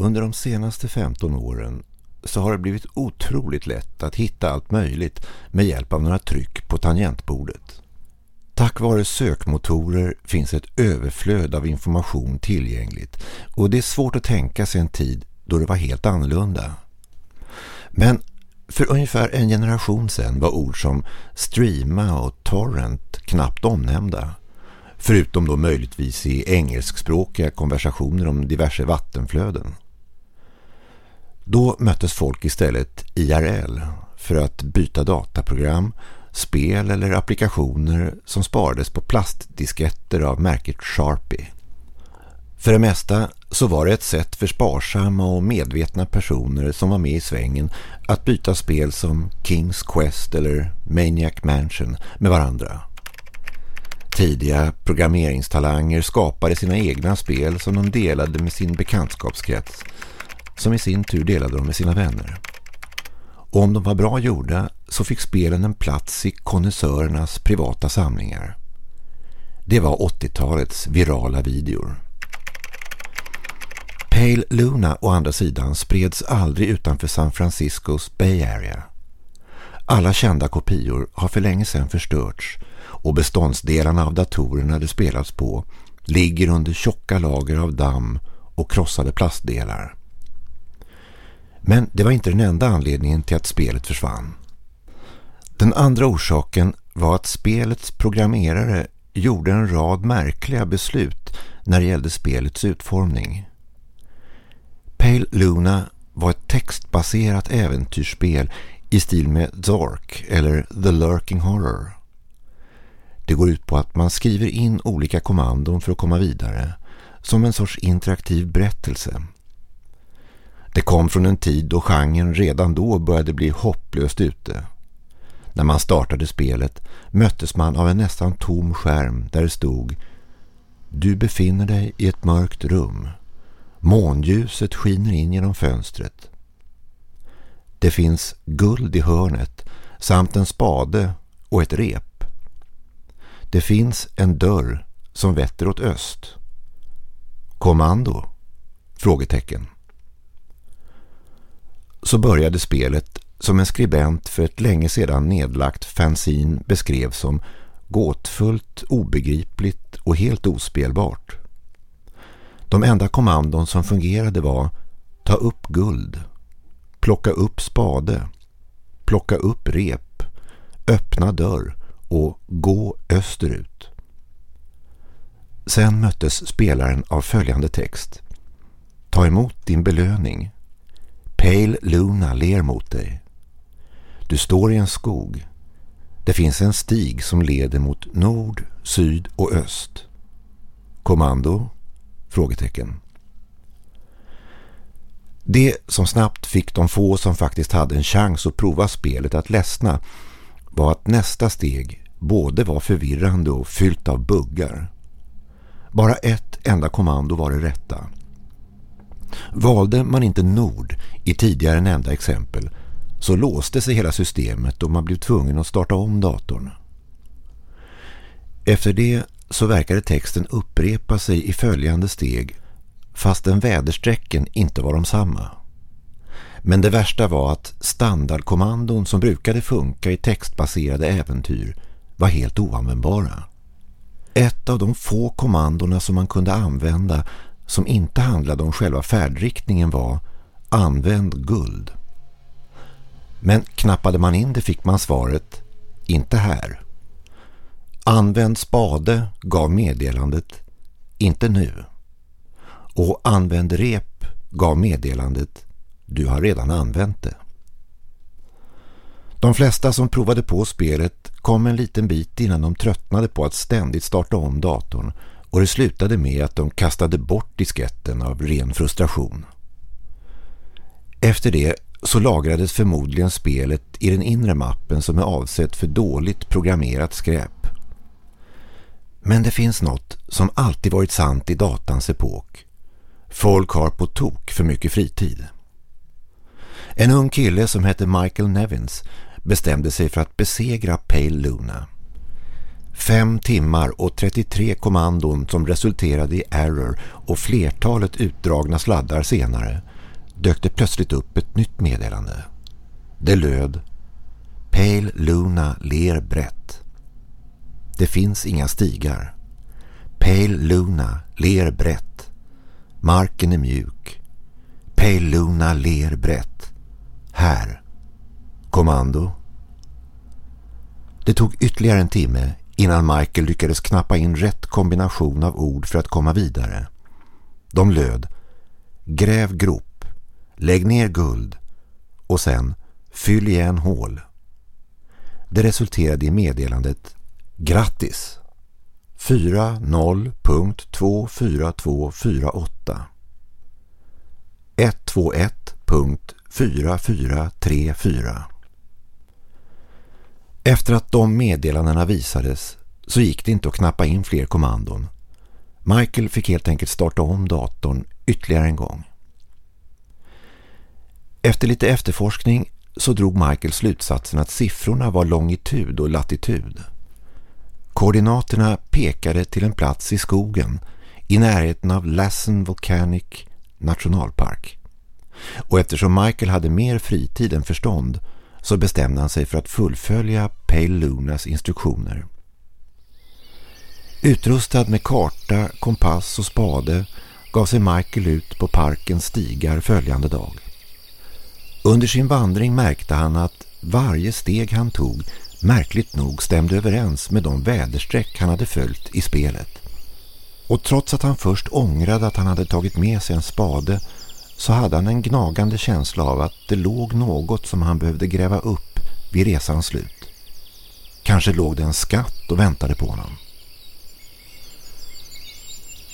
Under de senaste 15 åren så har det blivit otroligt lätt att hitta allt möjligt med hjälp av några tryck på tangentbordet. Tack vare sökmotorer finns ett överflöd av information tillgängligt och det är svårt att tänka sig en tid då det var helt annorlunda. Men för ungefär en generation sedan var ord som streama och torrent knappt omnämnda. Förutom då möjligtvis i engelskspråkiga konversationer om diverse vattenflöden. Då möttes folk istället IRL för att byta dataprogram, spel eller applikationer som sparades på plastdisketter av märket Sharpie. För det mesta så var det ett sätt för sparsamma och medvetna personer som var med i svängen att byta spel som King's Quest eller Maniac Mansion med varandra. Tidiga programmeringstalanger skapade sina egna spel som de delade med sin bekantskapskrets som i sin tur delade dem med sina vänner. Och om de var bra gjorda så fick spelen en plats i konnässörernas privata samlingar. Det var 80-talets virala videor. Pale Luna å andra sidan spreds aldrig utanför San Franciscos Bay Area. Alla kända kopior har för länge sedan förstörts och beståndsdelarna av datorerna det spelats på ligger under tjocka lager av damm och krossade plastdelar. Men det var inte den enda anledningen till att spelet försvann. Den andra orsaken var att spelets programmerare gjorde en rad märkliga beslut när det gällde spelets utformning. Pale Luna var ett textbaserat äventyrsspel i stil med Zork eller The Lurking Horror. Det går ut på att man skriver in olika kommandon för att komma vidare, som en sorts interaktiv berättelse. Det kom från en tid då genren redan då började bli hopplöst ute. När man startade spelet möttes man av en nästan tom skärm där det stod Du befinner dig i ett mörkt rum. Månljuset skiner in genom fönstret. Det finns guld i hörnet samt en spade och ett rep. Det finns en dörr som vetter åt öst. Kommando? Frågetecken. Så började spelet som en skribent för ett länge sedan nedlagt fanzine beskrev som gåtfullt, obegripligt och helt ospelbart. De enda kommandon som fungerade var ta upp guld, plocka upp spade, plocka upp rep, öppna dörr och gå österut. Sen möttes spelaren av följande text. Ta emot din belöning. Pale Luna ler mot dig. Du står i en skog. Det finns en stig som leder mot nord, syd och öst. Kommando? Frågetecken. Det som snabbt fick de få som faktiskt hade en chans att prova spelet att ledsna var att nästa steg både var förvirrande och fyllt av buggar. Bara ett enda kommando var det rätta. Valde man inte Nord i tidigare nämnda exempel så låste sig hela systemet och man blev tvungen att starta om datorn. Efter det så verkade texten upprepa sig i följande steg fastän vädersträcken inte var de samma. Men det värsta var att standardkommandon som brukade funka i textbaserade äventyr var helt oanvändbara. Ett av de få kommandona som man kunde använda som inte handlade om själva färdriktningen var använd guld. Men knappade man in det fick man svaret inte här. Använd spade gav meddelandet inte nu. Och använd rep gav meddelandet du har redan använt det. De flesta som provade på spelet kom en liten bit innan de tröttnade på att ständigt starta om datorn och det slutade med att de kastade bort disketten av ren frustration. Efter det så lagrades förmodligen spelet i den inre mappen som är avsett för dåligt programmerat skräp. Men det finns något som alltid varit sant i datans epok. Folk har på tok för mycket fritid. En ung kille som hette Michael Nevins bestämde sig för att besegra Pale Luna. Fem timmar och 33 kommandon som resulterade i error och flertalet utdragna sladdar senare dök det plötsligt upp ett nytt meddelande. Det löd Pale Luna ler brett. Det finns inga stigar. Pale Luna ler brett. Marken är mjuk. Pale Luna ler brett. Här. Kommando. Det tog ytterligare en timme innan Michael lyckades knappa in rätt kombination av ord för att komma vidare. De löd Gräv grop, lägg ner guld och sen fyll igen hål. Det resulterade i meddelandet Grattis! 40.24248 121.4434 efter att de meddelandena visades så gick det inte att knappa in fler kommandon. Michael fick helt enkelt starta om datorn ytterligare en gång. Efter lite efterforskning så drog Michael slutsatsen att siffrorna var longitud och latitud. Koordinaterna pekade till en plats i skogen i närheten av Lassen Volcanic nationalpark. Och eftersom Michael hade mer fritid än förstånd så bestämde han sig för att fullfölja Pale Lunas instruktioner. Utrustad med karta, kompass och spade gav sig Michael ut på parkens stigar följande dag. Under sin vandring märkte han att varje steg han tog märkligt nog stämde överens med de väderstreck han hade följt i spelet. Och trots att han först ångrade att han hade tagit med sig en spade så hade han en gnagande känsla av att det låg något som han behövde gräva upp vid resans slut. Kanske låg det en skatt och väntade på honom.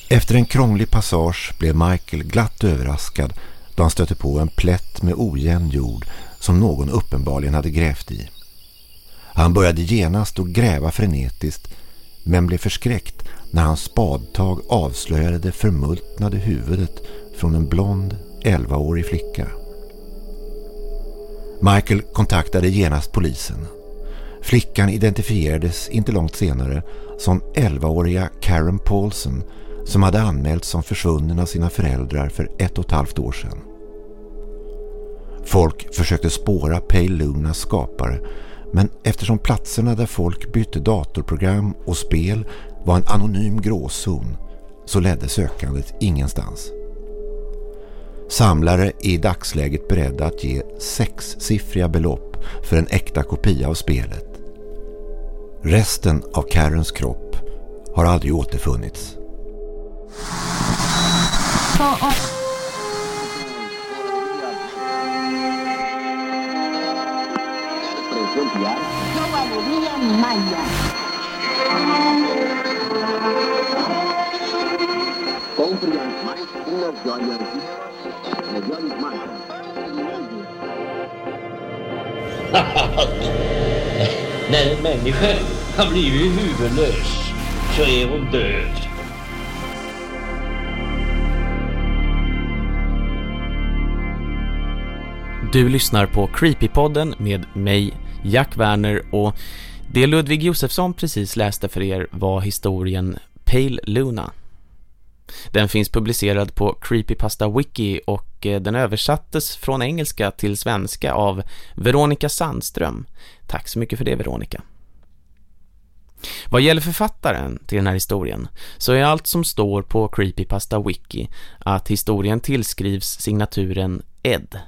Efter en krånglig passage blev Michael glatt överraskad då han stötte på en plätt med ojämn jord som någon uppenbarligen hade grävt i. Han började genast att gräva frenetiskt men blev förskräckt när hans spadtag avslöjade det förmultnade huvudet från en blond, 11-årig flicka. Michael kontaktade genast polisen. Flickan identifierades inte långt senare som 11-åriga Karen Paulson som hade anmälts som försvunnen av sina föräldrar för ett och ett halvt år sedan. Folk försökte spåra Pale Lunas skapare men eftersom platserna där folk bytte datorprogram och spel var en anonym gråzon så ledde sökandet ingenstans. Samlare är i dagsläget beredda att ge sexsiffriga belopp för en äkta kopia av spelet. Resten av Karens kropp har aldrig återfunnits. Yo valería När en människa har blivit huvudlös så är hon död. Du lyssnar på Creepypodden med mig, Jack Werner och det Ludvig Josefsson precis läste för er var historien Pale Luna. Den finns publicerad på Creepypasta Wiki och eh, den översattes från engelska till svenska av Veronica Sandström. Tack så mycket för det Veronica. Vad gäller författaren till den här historien så är allt som står på Creepypasta Wiki att historien tillskrivs signaturen Ed.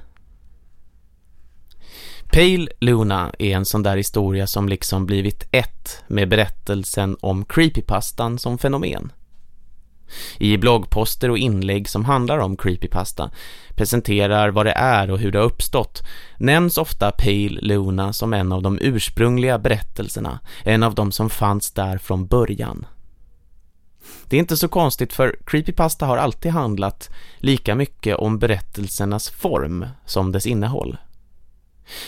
Pale Luna är en sån där historia som liksom blivit ett med berättelsen om creepypastan som fenomen. I bloggposter och inlägg som handlar om creepypasta presenterar vad det är och hur det har uppstått nämns ofta Pale Luna som en av de ursprungliga berättelserna, en av de som fanns där från början. Det är inte så konstigt för creepypasta har alltid handlat lika mycket om berättelsernas form som dess innehåll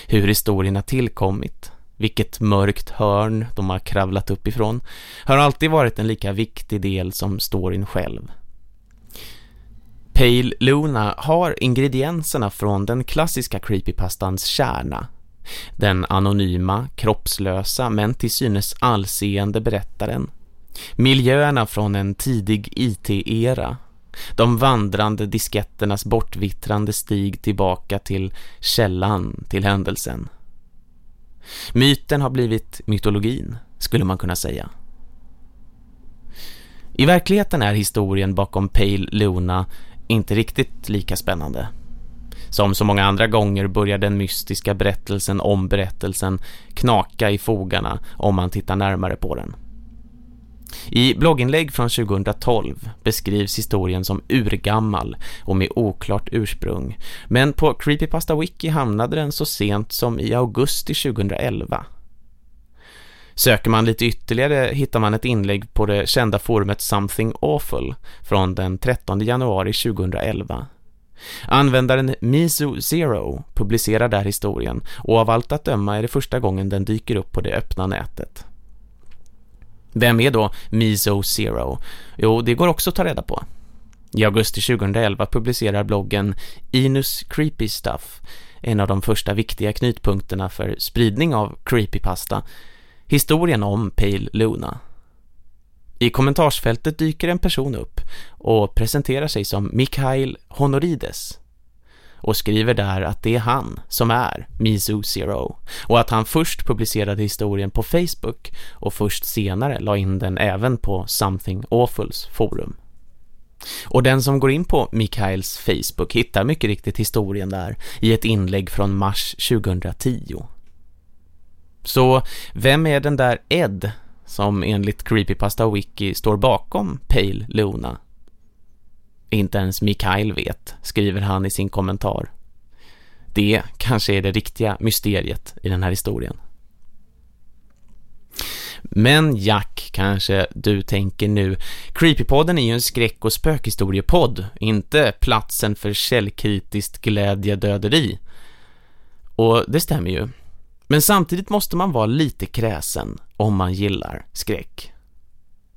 hur historien tillkommit, vilket mörkt hörn de har kravlat upp ifrån, har alltid varit en lika viktig del som storyn själv. Pale Luna har ingredienserna från den klassiska creepypastans kärna, Den anonyma, kroppslösa men till synes allseende berättaren. Miljöerna från en tidig IT-era. De vandrande disketternas bortvittrande stig tillbaka till källan till händelsen. Myten har blivit mytologin, skulle man kunna säga. I verkligheten är historien bakom Pale Luna inte riktigt lika spännande. Som så många andra gånger börjar den mystiska berättelsen om berättelsen knaka i fogarna om man tittar närmare på den. I blogginlägg från 2012 beskrivs historien som urgammal och med oklart ursprung. Men på Creepypasta Wiki hamnade den så sent som i augusti 2011. Söker man lite ytterligare hittar man ett inlägg på det kända forumet Something Awful från den 13 januari 2011. Användaren Mizu Zero publicerar där historien och av allt att döma är det första gången den dyker upp på det öppna nätet. Vem är då Miso Zero? Jo, det går också att ta reda på. I augusti 2011 publicerar bloggen Inus Creepy Stuff, en av de första viktiga knutpunkterna för spridning av creepypasta, historien om Pale Luna. I kommentarsfältet dyker en person upp och presenterar sig som Mikhail Honorides och skriver där att det är han som är Mizu Zero och att han först publicerade historien på Facebook och först senare la in den även på Something Awfuls forum. Och den som går in på Mikhails Facebook hittar mycket riktigt historien där i ett inlägg från mars 2010. Så vem är den där Ed som enligt Creepypasta Wiki står bakom Pale Luna? Inte ens Mikael vet, skriver han i sin kommentar. Det kanske är det riktiga mysteriet i den här historien. Men Jack, kanske du tänker nu, Creepypodden är ju en skräck- och spökhistoriepodd, inte platsen för källkritiskt glädjedöderi. Och det stämmer ju. Men samtidigt måste man vara lite kräsen om man gillar skräck.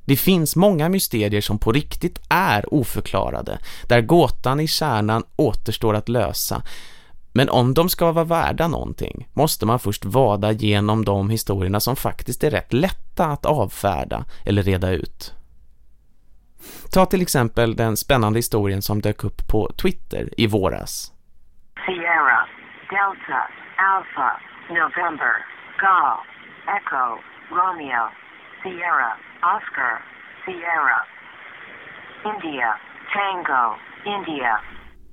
Det finns många mysterier som på riktigt är oförklarade, där gåtan i kärnan återstår att lösa. Men om de ska vara värda någonting måste man först vada genom de historierna som faktiskt är rätt lätta att avfärda eller reda ut. Ta till exempel den spännande historien som dök upp på Twitter i våras. Sierra, Delta, Alpha, November, Golf, Echo, Romeo, Sierra, Oscar, Sierra, India, Tango, India.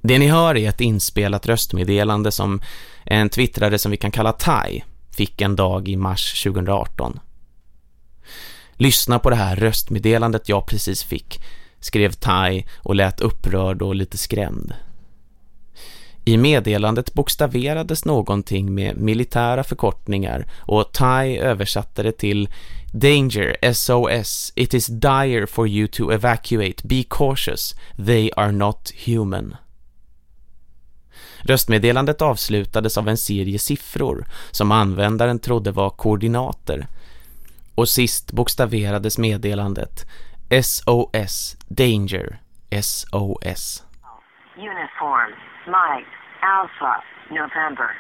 Det ni hör är ett inspelat röstmeddelande som en twittrare som vi kan kalla Tai fick en dag i mars 2018. Lyssna på det här röstmeddelandet jag precis fick, skrev Tai och lät upprörd och lite skrämd. I meddelandet bokstaverades någonting med militära förkortningar och Tai översatte det till Danger, SOS, it is dire for you to evacuate, be cautious, they are not human. Röstmeddelandet avslutades av en serie siffror som användaren trodde var koordinater. Och sist bokstaverades meddelandet SOS, Danger, SOS. Uniform, Mike, Alpha, November,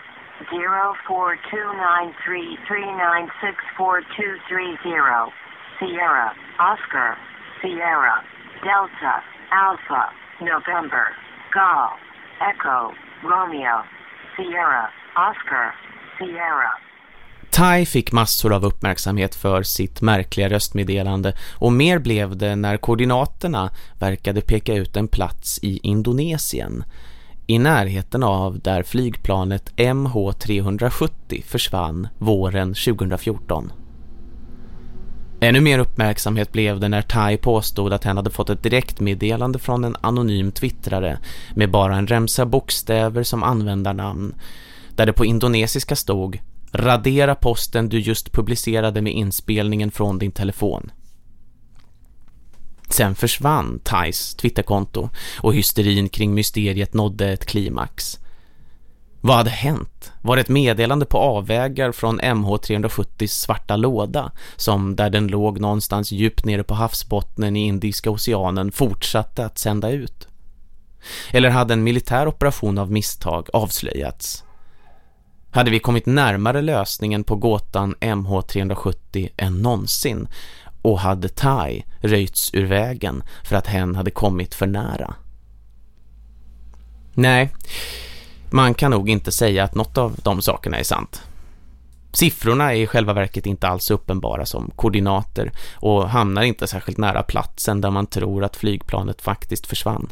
042933964230. Sierra, Oscar, Sierra, Delta, Alpha, November, Gall, Echo, Romeo, Sierra, Oscar, Sierra. Tai fick massor av uppmärksamhet för sitt märkliga röstmeddelande och mer blev det när koordinaterna verkade peka ut en plats i Indonesien i närheten av där flygplanet MH370 försvann våren 2014. Ännu mer uppmärksamhet blev det när Tai påstod att han hade fått ett direktmeddelande från en anonym twittrare med bara en remsa bokstäver som användarnamn där det på indonesiska stod Radera posten du just publicerade med inspelningen från din telefon. Sen försvann Thais Twitterkonto och hysterin kring mysteriet nådde ett klimax. Vad hade hänt? Var det ett meddelande på avvägar från MH370 svarta låda som där den låg någonstans djupt nere på havsbottnen i Indiska oceanen fortsatte att sända ut? Eller hade en militär operation av misstag avslöjats? hade vi kommit närmare lösningen på gåtan MH370 än någonsin och hade Tai röjts ur vägen för att hen hade kommit för nära. Nej, man kan nog inte säga att något av de sakerna är sant. Siffrorna är i själva verket inte alls uppenbara som koordinater och hamnar inte särskilt nära platsen där man tror att flygplanet faktiskt försvann.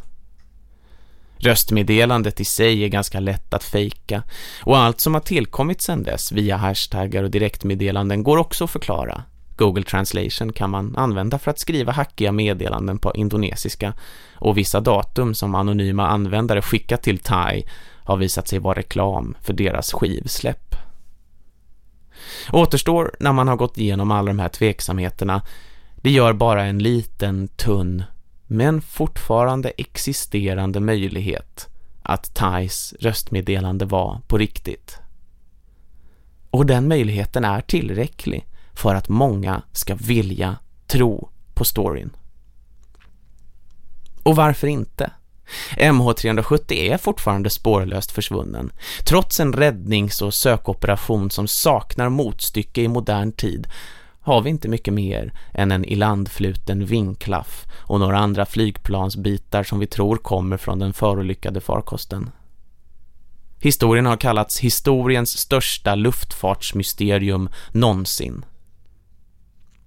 Röstmeddelandet i sig är ganska lätt att fejka och allt som har tillkommit sedan dess via hashtaggar och direktmeddelanden går också att förklara. Google Translation kan man använda för att skriva hackiga meddelanden på indonesiska och vissa datum som anonyma användare skickat till Thai har visat sig vara reklam för deras skivsläpp. Återstår när man har gått igenom alla de här tveksamheterna det gör bara en liten tunn men fortfarande existerande möjlighet att Thais röstmeddelande var på riktigt. Och den möjligheten är tillräcklig för att många ska vilja tro på storyn. Och varför inte? MH370 är fortfarande spårlöst försvunnen, trots en räddnings- och sökoperation som saknar motstycke i modern tid har vi inte mycket mer än en ilandfluten vinklaff och några andra flygplansbitar som vi tror kommer från den förolyckade farkosten. Historien har kallats historiens största luftfartsmysterium någonsin.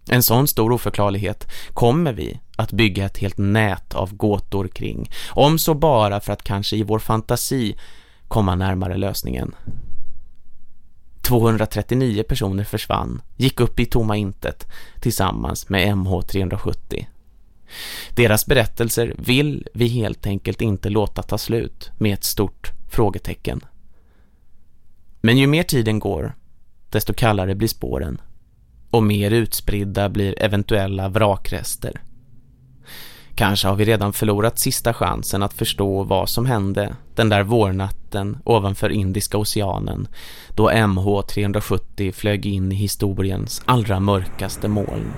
En sån stor oförklarlighet kommer vi att bygga ett helt nät av gåtor kring, om så bara för att kanske i vår fantasi komma närmare lösningen. 239 personer försvann, gick upp i tomma intet tillsammans med MH370. Deras berättelser vill vi helt enkelt inte låta ta slut med ett stort frågetecken. Men ju mer tiden går, desto kallare blir spåren och mer utspridda blir eventuella vrakrester. Kanske har vi redan förlorat sista chansen att förstå vad som hände den där vårnatten ovanför Indiska oceanen då MH370 flög in i historiens allra mörkaste moln.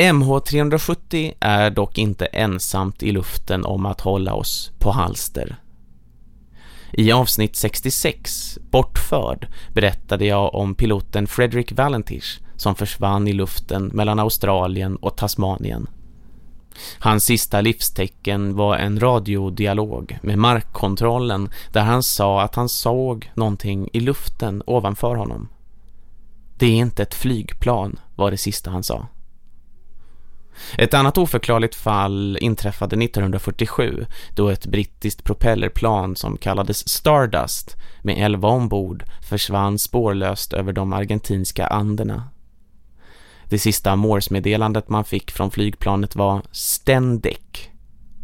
MH370 är dock inte ensamt i luften om att hålla oss på halster. I avsnitt 66, Bortförd, berättade jag om piloten Frederick Valentish som försvann i luften mellan Australien och Tasmanien. Hans sista livstecken var en radiodialog med markkontrollen där han sa att han såg någonting i luften ovanför honom. Det är inte ett flygplan, var det sista han sa. Ett annat oförklarligt fall inträffade 1947 då ett brittiskt propellerplan som kallades Stardust med 11 ombord försvann spårlöst över de argentinska Anderna. Det sista Amorsemeddelandet man fick från flygplanet var ”Stendek”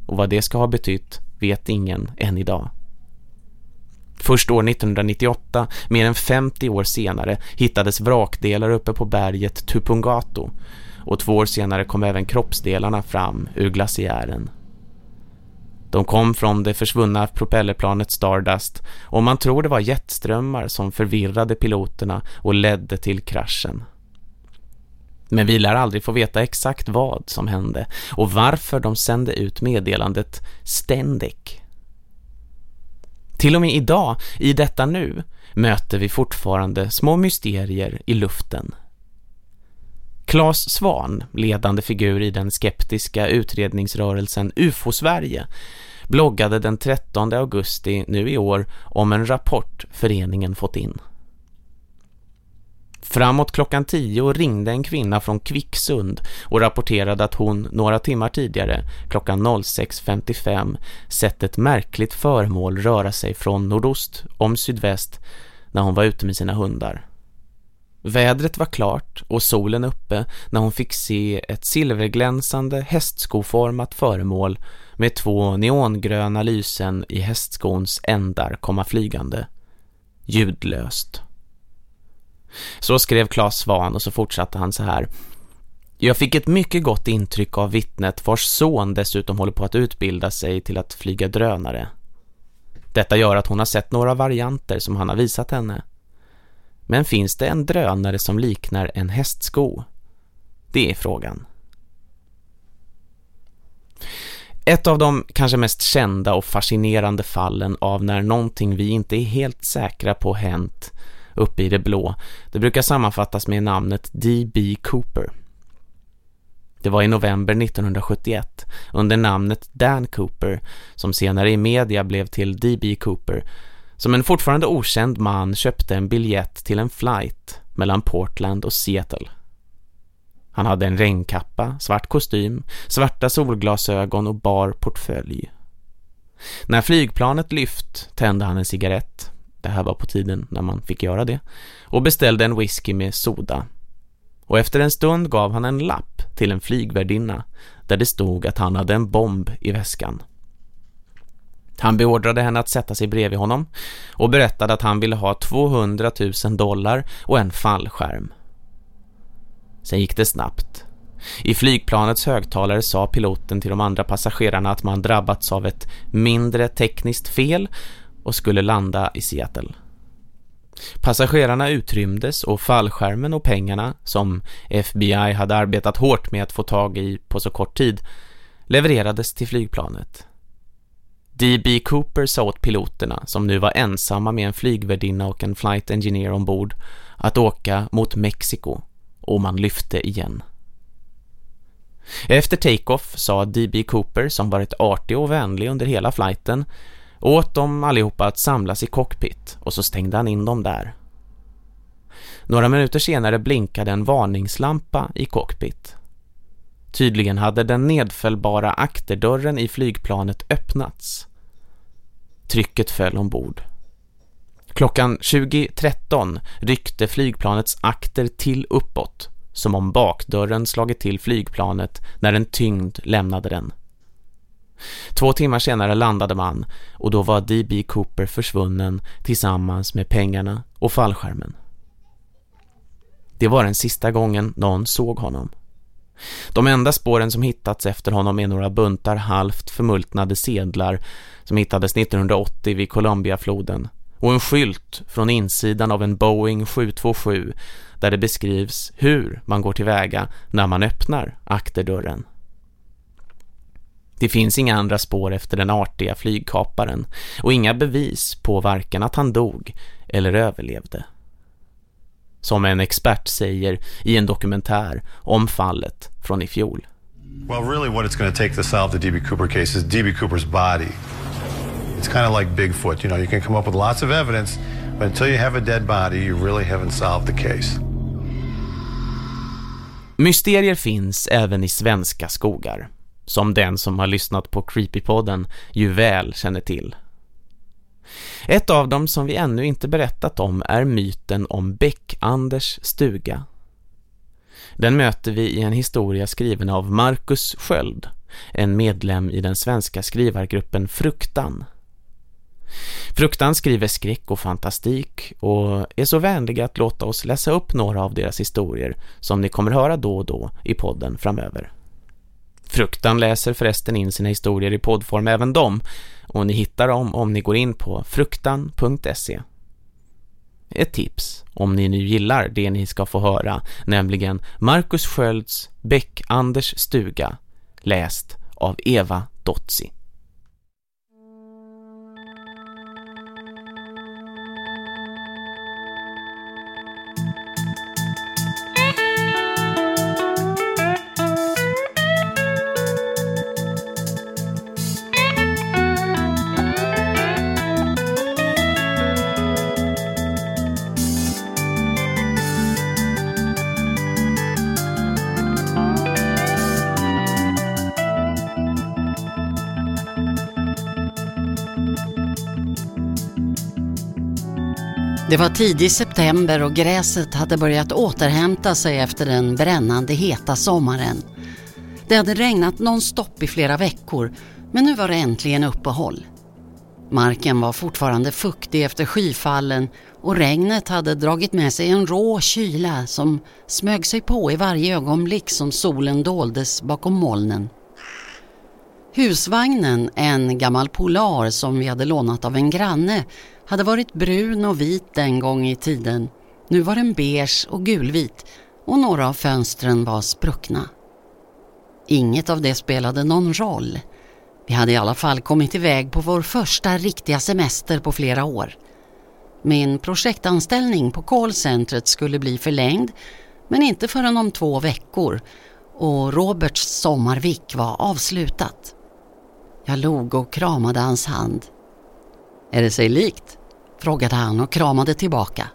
och vad det ska ha betytt vet ingen än idag. Först år 1998, mer än 50 år senare, hittades vrakdelar uppe på berget Tupungato och två år senare kom även kroppsdelarna fram ur glaciären. De kom från det försvunna propellerplanet Stardust och man tror det var jetströmmar som förvirrade piloterna och ledde till kraschen. Men vi lär aldrig få veta exakt vad som hände och varför de sände ut meddelandet ständigt. Till och med idag, i detta nu, möter vi fortfarande små mysterier i luften. Claes Svan, ledande figur i den skeptiska utredningsrörelsen UFO-Sverige, bloggade den 13 augusti nu i år om en rapport föreningen fått in. Framåt klockan 10 ringde en kvinna från Kvicksund och rapporterade att hon några timmar tidigare, klockan 06.55, sett ett märkligt föremål röra sig från nordost om sydväst när hon var ute med sina hundar. Vädret var klart och solen uppe när hon fick se ett silverglänsande hästskoformat föremål med två neongröna lysen i hästskons ändar komma flygande. Ljudlöst. Så skrev Claes Svan och så fortsatte han så här. Jag fick ett mycket gott intryck av vittnet vars son dessutom håller på att utbilda sig till att flyga drönare. Detta gör att hon har sett några varianter som han har visat henne. Men finns det en drönare som liknar en hästsko? Det är frågan. Ett av de kanske mest kända och fascinerande fallen av när någonting vi inte är helt säkra på hänt uppe i det blå, det brukar sammanfattas med namnet D.B. Cooper. Det var i november 1971 under namnet Dan Cooper som senare i media blev till D.B. Cooper som en fortfarande okänd man köpte en biljett till en flight mellan Portland och Seattle. Han hade en regnkappa, svart kostym, svarta solglasögon och bar portfölj. När flygplanet lyft tände han en cigarett, det här var på tiden när man fick göra det, och beställde en whisky med soda. Och efter en stund gav han en lapp till en flygvärdinna där det stod att han hade en bomb i väskan. Han beordrade henne att sätta sig bredvid honom och berättade att han ville ha 200 000 dollar och en fallskärm. Sen gick det snabbt. I flygplanets högtalare sa piloten till de andra passagerarna att man drabbats av ett mindre tekniskt fel och skulle landa i Seattle. Passagerarna utrymdes och fallskärmen och pengarna som FBI hade arbetat hårt med att få tag i på så kort tid levererades till flygplanet. D.B. Cooper sa åt piloterna, som nu var ensamma med en flygvärdinna och en flight engineer ombord, att åka mot Mexiko och man lyfte igen. Efter takeoff sa D.B. Cooper, som varit artig och vänlig under hela flighten, åt dem allihopa att samlas i cockpit och så stängde han in dem där. Några minuter senare blinkade en varningslampa i cockpit. Tydligen hade den nedfällbara akterdörren i flygplanet öppnats. Trycket föll ombord. Klockan 20.13 ryckte flygplanets akter till uppåt som om bakdörren slagit till flygplanet när en tyngd lämnade den. Två timmar senare landade man och då var D.B. Cooper försvunnen tillsammans med pengarna och fallskärmen. Det var den sista gången någon såg honom. De enda spåren som hittats efter honom är några buntar halvt förmultnade sedlar som hittades 1980 vid Columbiafloden och en skylt från insidan av en Boeing 727 där det beskrivs hur man går tillväga när man öppnar akterdörren. Det finns inga andra spår efter den artiga flygkaparen och inga bevis på varken att han dog eller överlevde. Som en expert säger i en dokumentär om fallet från i fjol. Well, really what it's going to take to solve the D.B. Cooper case is D.B. Cooper's body. It's kind of like Bigfoot. You know, you can come up with lots of evidence, but until you have a dead body, you really haven't solved the case. Mysterier finns även i svenska skogar, som den som har lyssnat på Creepypodden ju väl känner till. Ett av dem som vi ännu inte berättat om är myten om Bäck-Anders stuga. Den möter vi i en historia skriven av Marcus Sköld, en medlem i den svenska skrivargruppen Fruktan. Fruktan skriver skräck och fantastik och är så vänliga att låta oss läsa upp några av deras historier som ni kommer höra då och då i podden framöver. Fruktan läser förresten in sina historier i poddform även dem och ni hittar dem om ni går in på fruktan.se. Ett tips om ni nu gillar det ni ska få höra, nämligen Marcus Skölds Beck Anders stuga, läst av Eva Dotzi. Det var tidig september och gräset hade börjat återhämta sig efter den brännande heta sommaren. Det hade regnat nonstop i flera veckor men nu var det äntligen uppehåll. Marken var fortfarande fuktig efter skyfallen och regnet hade dragit med sig en rå kyla som smög sig på i varje ögonblick som solen doldes bakom molnen. Husvagnen, en gammal Polar som vi hade lånat av en granne, hade varit brun och vit en gång i tiden Nu var den beige och gulvit och några av fönstren var spruckna. Inget av det spelade någon roll. Vi hade i alla fall kommit iväg på vår första riktiga semester på flera år. Min projektanställning på callcentret skulle bli förlängd men inte förrän om två veckor och Roberts sommarvik var avslutat. Jag log och kramade hans hand. Är det sig likt? frågade han och kramade tillbaka.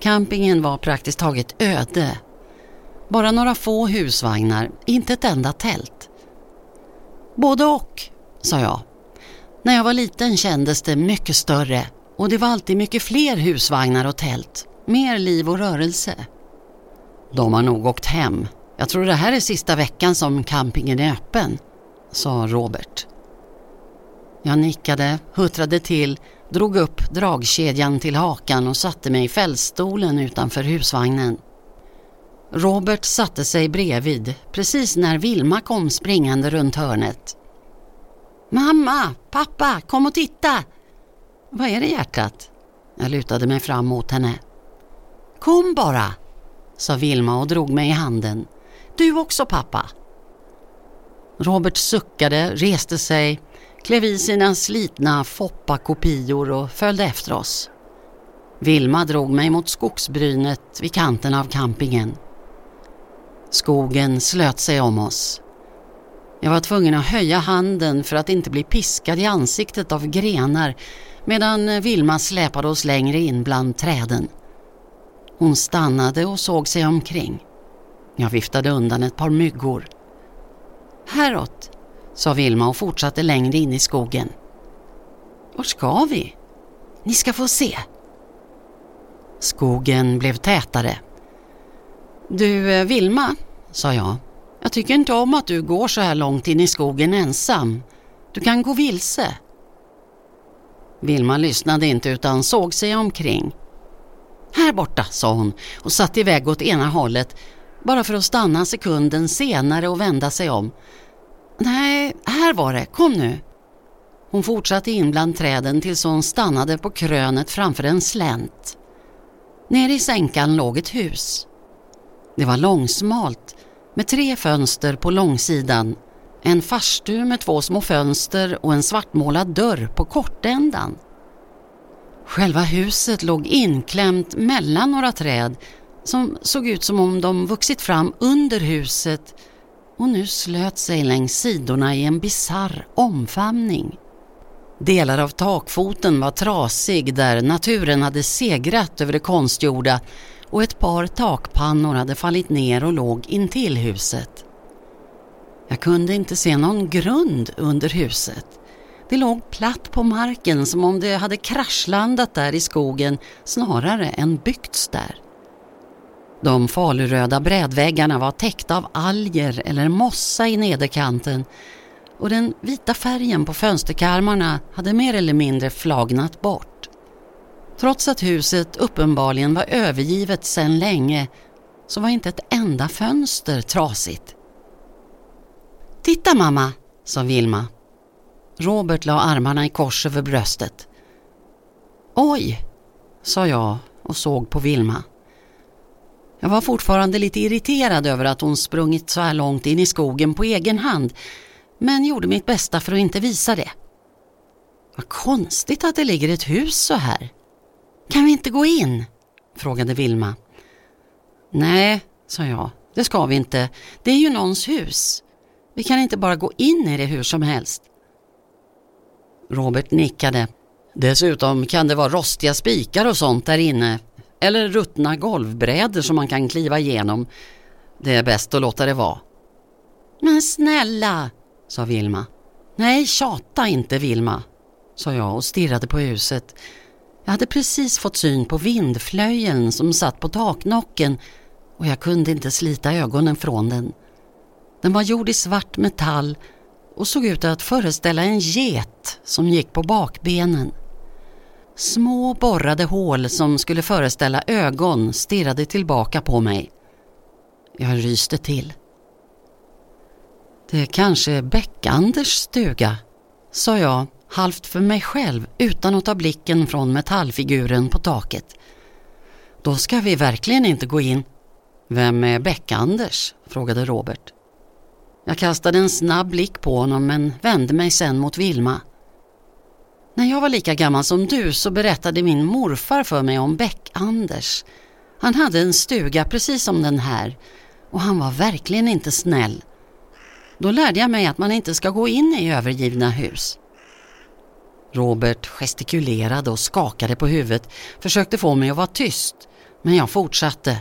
Campingen var praktiskt taget öde. Bara några få husvagnar, inte ett enda tält. Både och, sa jag. När jag var liten kändes det mycket större och det var alltid mycket fler husvagnar och tält. Mer liv och rörelse. De har nog åkt hem. Jag tror det här är sista veckan som campingen är öppen, sa Robert. Jag nickade, huttrade till, drog upp dragkedjan till hakan och satte mig i fällstolen utanför husvagnen. Robert satte sig bredvid precis när Vilma kom springande runt hörnet. Mamma, pappa, kom och titta! Vad är det hjärtat? Jag lutade mig fram mot henne. Kom bara, sa Vilma och drog mig i handen. Du också pappa. Robert suckade, reste sig, klev i sina slitna Foppa-kopior och följde efter oss. Vilma drog mig mot skogsbrynet vid kanten av campingen. Skogen slöt sig om oss. Jag var tvungen att höja handen för att inte bli piskad i ansiktet av grenar medan Vilma släpade oss längre in bland träden. Hon stannade och såg sig omkring. Jag viftade undan ett par myggor. Häråt, sa Vilma och fortsatte längre in i skogen. Var ska vi? Ni ska få se. Skogen blev tätare. Du, eh, Vilma, sa jag. Jag tycker inte om att du går så här långt in i skogen ensam. Du kan gå vilse. Vilma lyssnade inte utan såg sig omkring. Här borta, sa hon och satte iväg åt ena hållet bara för att stanna sekunden senare och vända sig om. Nej, här var det, kom nu. Hon fortsatte in bland träden tills hon stannade på krönet framför en slänt. Nere i sänkan låg ett hus. Det var långsmalt med tre fönster på långsidan, en farstu med två små fönster och en svartmålad dörr på kortändan. Själva huset låg inklämt mellan några träd som såg ut som om de vuxit fram under huset och nu slöt sig längs sidorna i en bizarr omfamning. Delar av takfoten var trasig där naturen hade segrat över det konstgjorda och ett par takpannor hade fallit ner och låg intill huset. Jag kunde inte se någon grund under huset. Det låg platt på marken som om det hade kraschlandat där i skogen snarare än byggts där. De faluröda brädväggarna var täckta av alger eller mossa i nederkanten och den vita färgen på fönsterkarmarna hade mer eller mindre flagnat bort. Trots att huset uppenbarligen var övergivet sedan länge så var inte ett enda fönster trasigt. Titta mamma, sa Vilma. Robert la armarna i kors över bröstet. Oj, sa jag och såg på Vilma. Jag var fortfarande lite irriterad över att hon sprungit så här långt in i skogen på egen hand men gjorde mitt bästa för att inte visa det. Vad konstigt att det ligger ett hus så här. Kan vi inte gå in? frågade Vilma. Nej, sa jag, det ska vi inte. Det är ju någons hus. Vi kan inte bara gå in i det hur som helst. Robert nickade. Dessutom kan det vara rostiga spikar och sånt där inne. Eller ruttna golvbrädor som man kan kliva igenom. Det är bäst att låta det vara. Men snälla, sa Vilma. Nej, tjata inte Vilma, sa jag och stirrade på huset. Jag hade precis fått syn på vindflöjeln som satt på taknocken och jag kunde inte slita ögonen från den. Den var gjord i svart metall och såg ut att föreställa en get som gick på bakbenen. Små borrade hål som skulle föreställa ögon stirrade tillbaka på mig. Jag ryste till. Det är kanske är Bäck-Anders stuga, sa jag halvt för mig själv utan att ta blicken från metallfiguren på taket. Då ska vi verkligen inte gå in. Vem är Beck-Anders? frågade Robert. Jag kastade en snabb blick på honom men vände mig sen mot Vilma. När jag var lika gammal som du så berättade min morfar för mig om Beck-Anders. Han hade en stuga precis som den här och han var verkligen inte snäll. Då lärde jag mig att man inte ska gå in i övergivna hus. Robert gestikulerade och skakade på huvudet, försökte få mig att vara tyst, men jag fortsatte.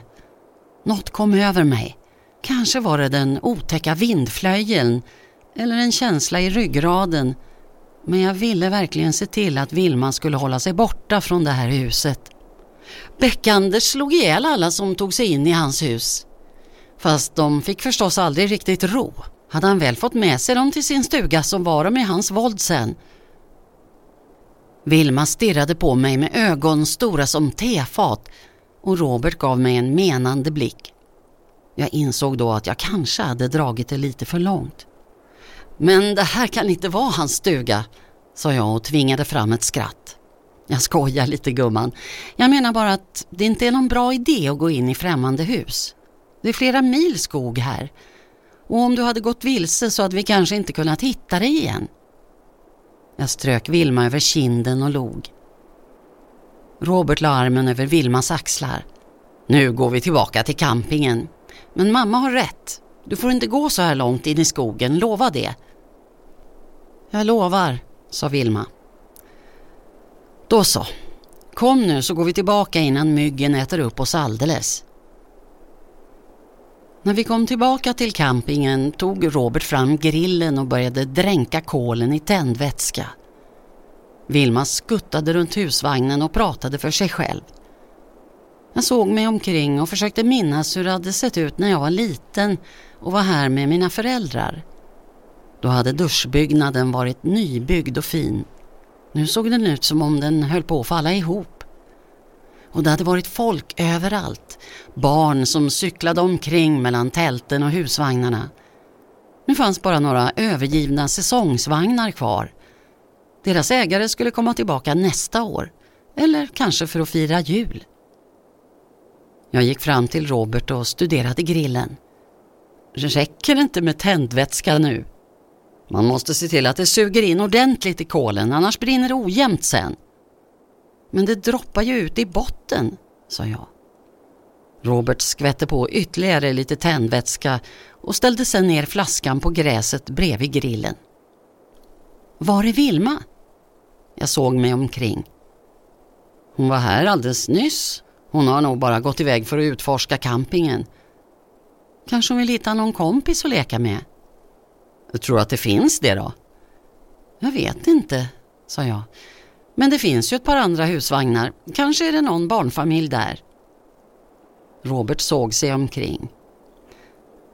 Något kom över mig. Kanske var det den otäcka vindflöjeln eller en känsla i ryggraden. Men jag ville verkligen se till att Vilma skulle hålla sig borta från det här huset. Bäckanders slog ihjäl alla som tog sig in i hans hus. Fast de fick förstås aldrig riktigt ro. Hade han väl fått med sig dem till sin stuga så var de i hans våld sen. Vilma stirrade på mig med ögon stora som tefat och Robert gav mig en menande blick. Jag insåg då att jag kanske hade dragit det lite för långt. Men det här kan inte vara hans stuga, sa jag och tvingade fram ett skratt. Jag skojar lite gumman. Jag menar bara att det inte är någon bra idé att gå in i främmande hus. Det är flera mil skog här. Och om du hade gått vilse så hade vi kanske inte kunnat hitta dig igen. Jag strök Vilma över kinden och log. Robert la armen över Vilmas axlar. Nu går vi tillbaka till campingen. Men mamma har rätt. Du får inte gå så här långt in i skogen, lova det. Jag lovar, sa Vilma. Då så. Kom nu så går vi tillbaka innan myggen äter upp oss alldeles. När vi kom tillbaka till campingen tog Robert fram grillen och började dränka kolen i tändvätska. Vilma skuttade runt husvagnen och pratade för sig själv. Jag såg mig omkring och försökte minnas hur det hade sett ut när jag var liten och var här med mina föräldrar. Då hade duschbyggnaden varit nybyggd och fin. Nu såg den ut som om den höll på att falla ihop. Och det hade varit folk överallt. Barn som cyklade omkring mellan tälten och husvagnarna. Nu fanns bara några övergivna säsongsvagnar kvar. Deras ägare skulle komma tillbaka nästa år. Eller kanske för att fira jul. Jag gick fram till Robert och studerade grillen. Räcker det inte med tändvätska nu? Man måste se till att det suger in ordentligt i kolen, annars brinner det ojämnt sen. Men det droppar ju ut i botten, sa jag. Robert skvätte på ytterligare lite tändvätska och ställde sedan ner flaskan på gräset bredvid grillen. Var är Vilma? Jag såg mig omkring. Hon var här alldeles nyss. Hon har nog bara gått iväg för att utforska campingen. Kanske hon vill hitta någon kompis att leka med. Du tror att det finns det då? Jag vet inte, sa jag. Men det finns ju ett par andra husvagnar. Kanske är det någon barnfamilj där. Robert såg sig omkring.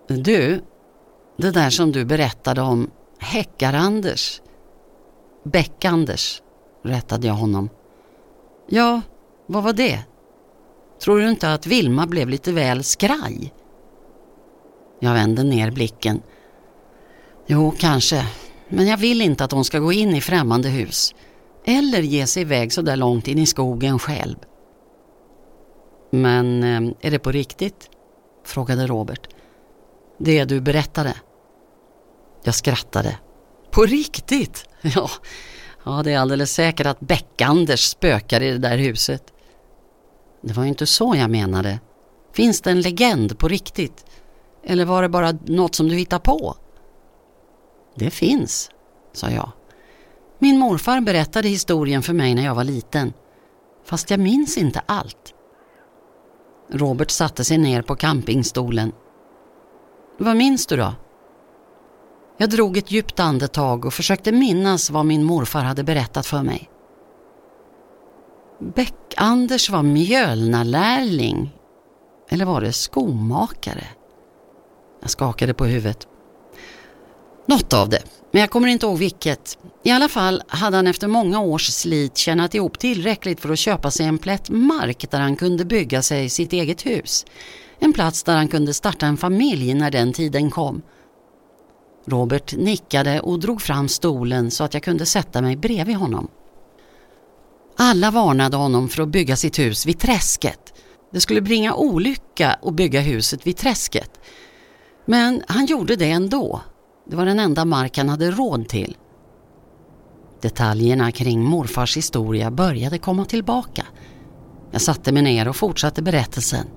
Du, det där som du berättade om Häckar-Anders. Bäck-Anders, rättade jag honom. Ja, vad var det? Tror du inte att Vilma blev lite väl skraj? Jag vände ner blicken. Jo, kanske. Men jag vill inte att hon ska gå in i främmande hus. Eller ge sig iväg så där långt in i skogen själv. Men eh, är det på riktigt? Frågade Robert. Det du berättade? Jag skrattade. På riktigt? Ja, ja det är alldeles säkert att Beck-Anders spökar i det där huset. Det var ju inte så jag menade. Finns det en legend på riktigt? Eller var det bara något som du hittar på? Det finns, sa jag. Min morfar berättade historien för mig när jag var liten. Fast jag minns inte allt. Robert satte sig ner på campingstolen. Vad minns du då? Jag drog ett djupt andetag och försökte minnas vad min morfar hade berättat för mig. Bäck-Anders var mjölnarlärling. Eller var det skomakare? Jag skakade på huvudet. Något av det, men jag kommer inte ihåg vilket. I alla fall hade han efter många års slit tjänat ihop tillräckligt för att köpa sig en plätt mark där han kunde bygga sig sitt eget hus. En plats där han kunde starta en familj när den tiden kom. Robert nickade och drog fram stolen så att jag kunde sätta mig bredvid honom. Alla varnade honom för att bygga sitt hus vid träsket. Det skulle bringa olycka att bygga huset vid träsket. Men han gjorde det ändå. Det var den enda mark han hade råd till. Detaljerna kring morfars historia började komma tillbaka. Jag satte mig ner och fortsatte berättelsen.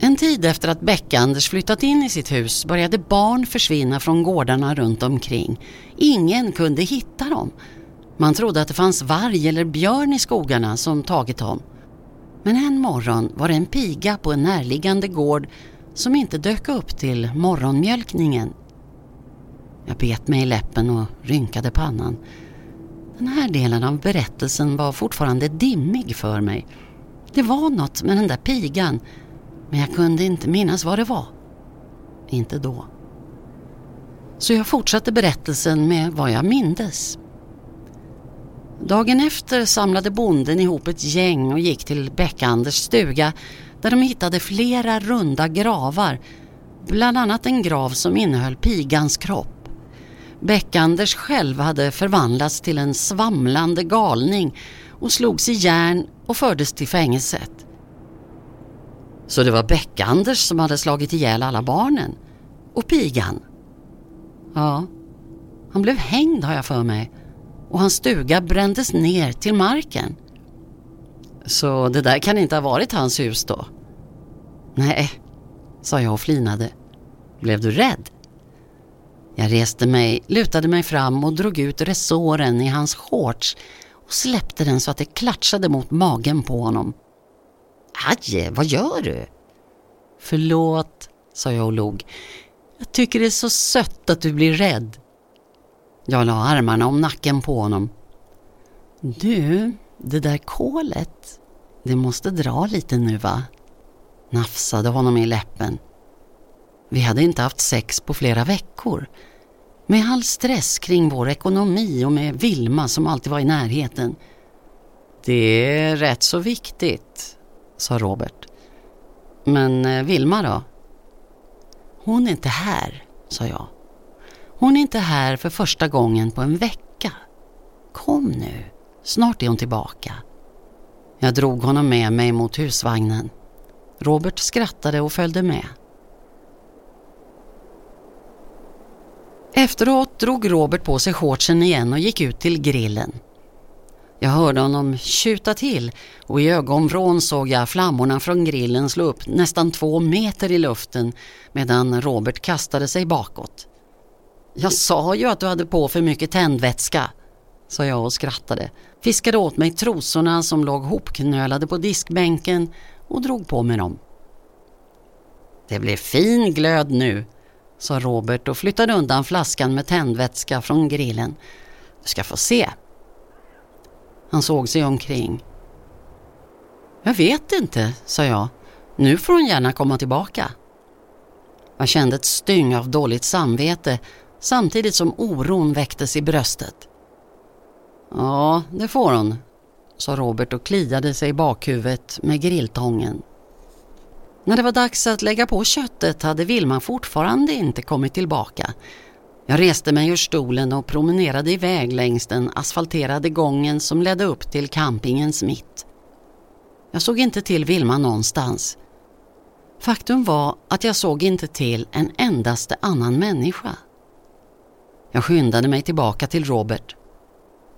En tid efter att Bäck-Anders flyttat in i sitt hus började barn försvinna från gårdarna runt omkring. Ingen kunde hitta dem. Man trodde att det fanns varg eller björn i skogarna som tagit dem. Men en morgon var det en piga på en närliggande gård som inte dök upp till morgonmjölkningen. Jag bet mig i läppen och rynkade pannan. Den här delen av berättelsen var fortfarande dimmig för mig. Det var något med den där pigan men jag kunde inte minnas vad det var. Inte då. Så jag fortsatte berättelsen med vad jag mindes. Dagen efter samlade bonden ihop ett gäng och gick till Bäck-Anders stuga där de hittade flera runda gravar, bland annat en grav som innehöll pigans kropp. Bäck-Anders själv hade förvandlats till en svamlande galning och slogs i järn och fördes till fängelset. Så det var Bäck-Anders som hade slagit ihjäl alla barnen? Och pigan? Ja, han blev hängd har jag för mig och hans stuga brändes ner till marken. Så det där kan inte ha varit hans hus då? Nej, sa jag och flinade. Blev du rädd? Jag reste mig, lutade mig fram och drog ut resåren i hans shorts och släppte den så att det klatschade mot magen på honom. Aj, vad gör du? Förlåt, sa jag och log. Jag tycker det är så sött att du blir rädd. Jag la armarna om nacken på honom. Du, det där kolet, det måste dra lite nu va? Nafsade honom i läppen. Vi hade inte haft sex på flera veckor. Med all stress kring vår ekonomi och med Vilma som alltid var i närheten. Det är rätt så viktigt, sa Robert. Men eh, Vilma då? Hon är inte här, sa jag. Hon är inte här för första gången på en vecka. Kom nu, snart är hon tillbaka. Jag drog honom med mig mot husvagnen. Robert skrattade och följde med. Efteråt drog Robert på sig shortsen igen och gick ut till grillen. Jag hörde honom tjuta till och i ögonvrån såg jag flammorna från grillen slå upp nästan två meter i luften medan Robert kastade sig bakåt. Jag sa ju att du hade på för mycket tändvätska, sa jag och skrattade. Fiskade åt mig trosorna som låg hopknölade på diskbänken och drog på mig dem. Det blir fin glöd nu, sa Robert och flyttade undan flaskan med tändvätska från grillen. Du ska få se. Han såg sig omkring. Jag vet inte, sa jag. Nu får hon gärna komma tillbaka. Jag kände ett styng av dåligt samvete samtidigt som oron väcktes i bröstet. Ja, det får hon, sa Robert och kliade sig i bakhuvudet med grilltången. När det var dags att lägga på köttet hade Vilma fortfarande inte kommit tillbaka. Jag reste mig ur stolen och promenerade iväg längs den asfalterade gången som ledde upp till campingens mitt. Jag såg inte till Vilma någonstans. Faktum var att jag såg inte till en endaste annan människa. Jag skyndade mig tillbaka till Robert.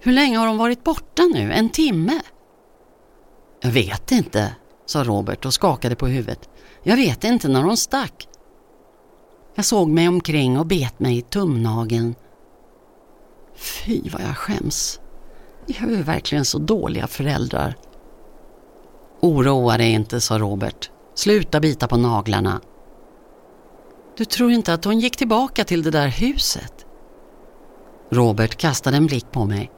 Hur länge har de varit borta nu? En timme? Jag vet inte, sa Robert och skakade på huvudet. Jag vet inte när de stack. Jag såg mig omkring och bet mig i tumnageln. Fy vad jag skäms. Jag är verkligen så dåliga föräldrar. Oroa dig inte, sa Robert. Sluta bita på naglarna. Du tror inte att hon gick tillbaka till det där huset? Robert kastade en blick på mig.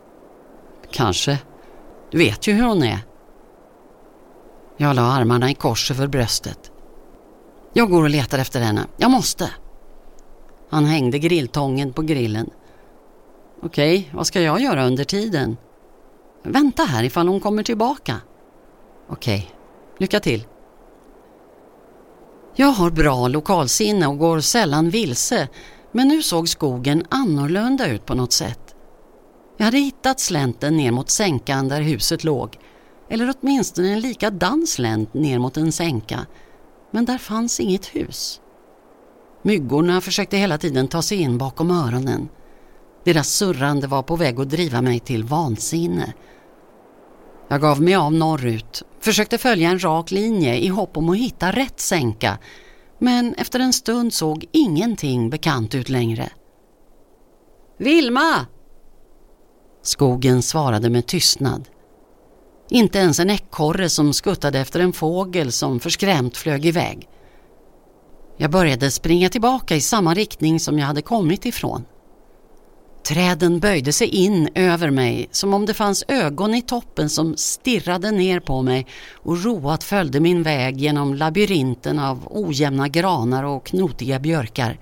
Kanske. Du vet ju hur hon är. Jag la armarna i kors över bröstet. Jag går och letar efter henne. Jag måste. Han hängde grilltången på grillen. Okej, vad ska jag göra under tiden? Vänta här ifall hon kommer tillbaka. Okej, lycka till. Jag har bra lokalsinne och går sällan vilse men nu såg skogen annorlunda ut på något sätt. Jag hade hittat slänten ner mot sänkan där huset låg. Eller åtminstone en likadan slänt ner mot en sänka. Men där fanns inget hus. Myggorna försökte hela tiden ta sig in bakom öronen. Deras surrande var på väg att driva mig till vansinne. Jag gav mig av norrut, försökte följa en rak linje i hopp om att hitta rätt sänka men efter en stund såg ingenting bekant ut längre. Vilma! Skogen svarade med tystnad. Inte ens en ekorre som skuttade efter en fågel som förskrämt flög iväg. Jag började springa tillbaka i samma riktning som jag hade kommit ifrån. Träden böjde sig in över mig som om det fanns ögon i toppen som stirrade ner på mig och roat följde min väg genom labyrinten av ojämna granar och knotiga björkar.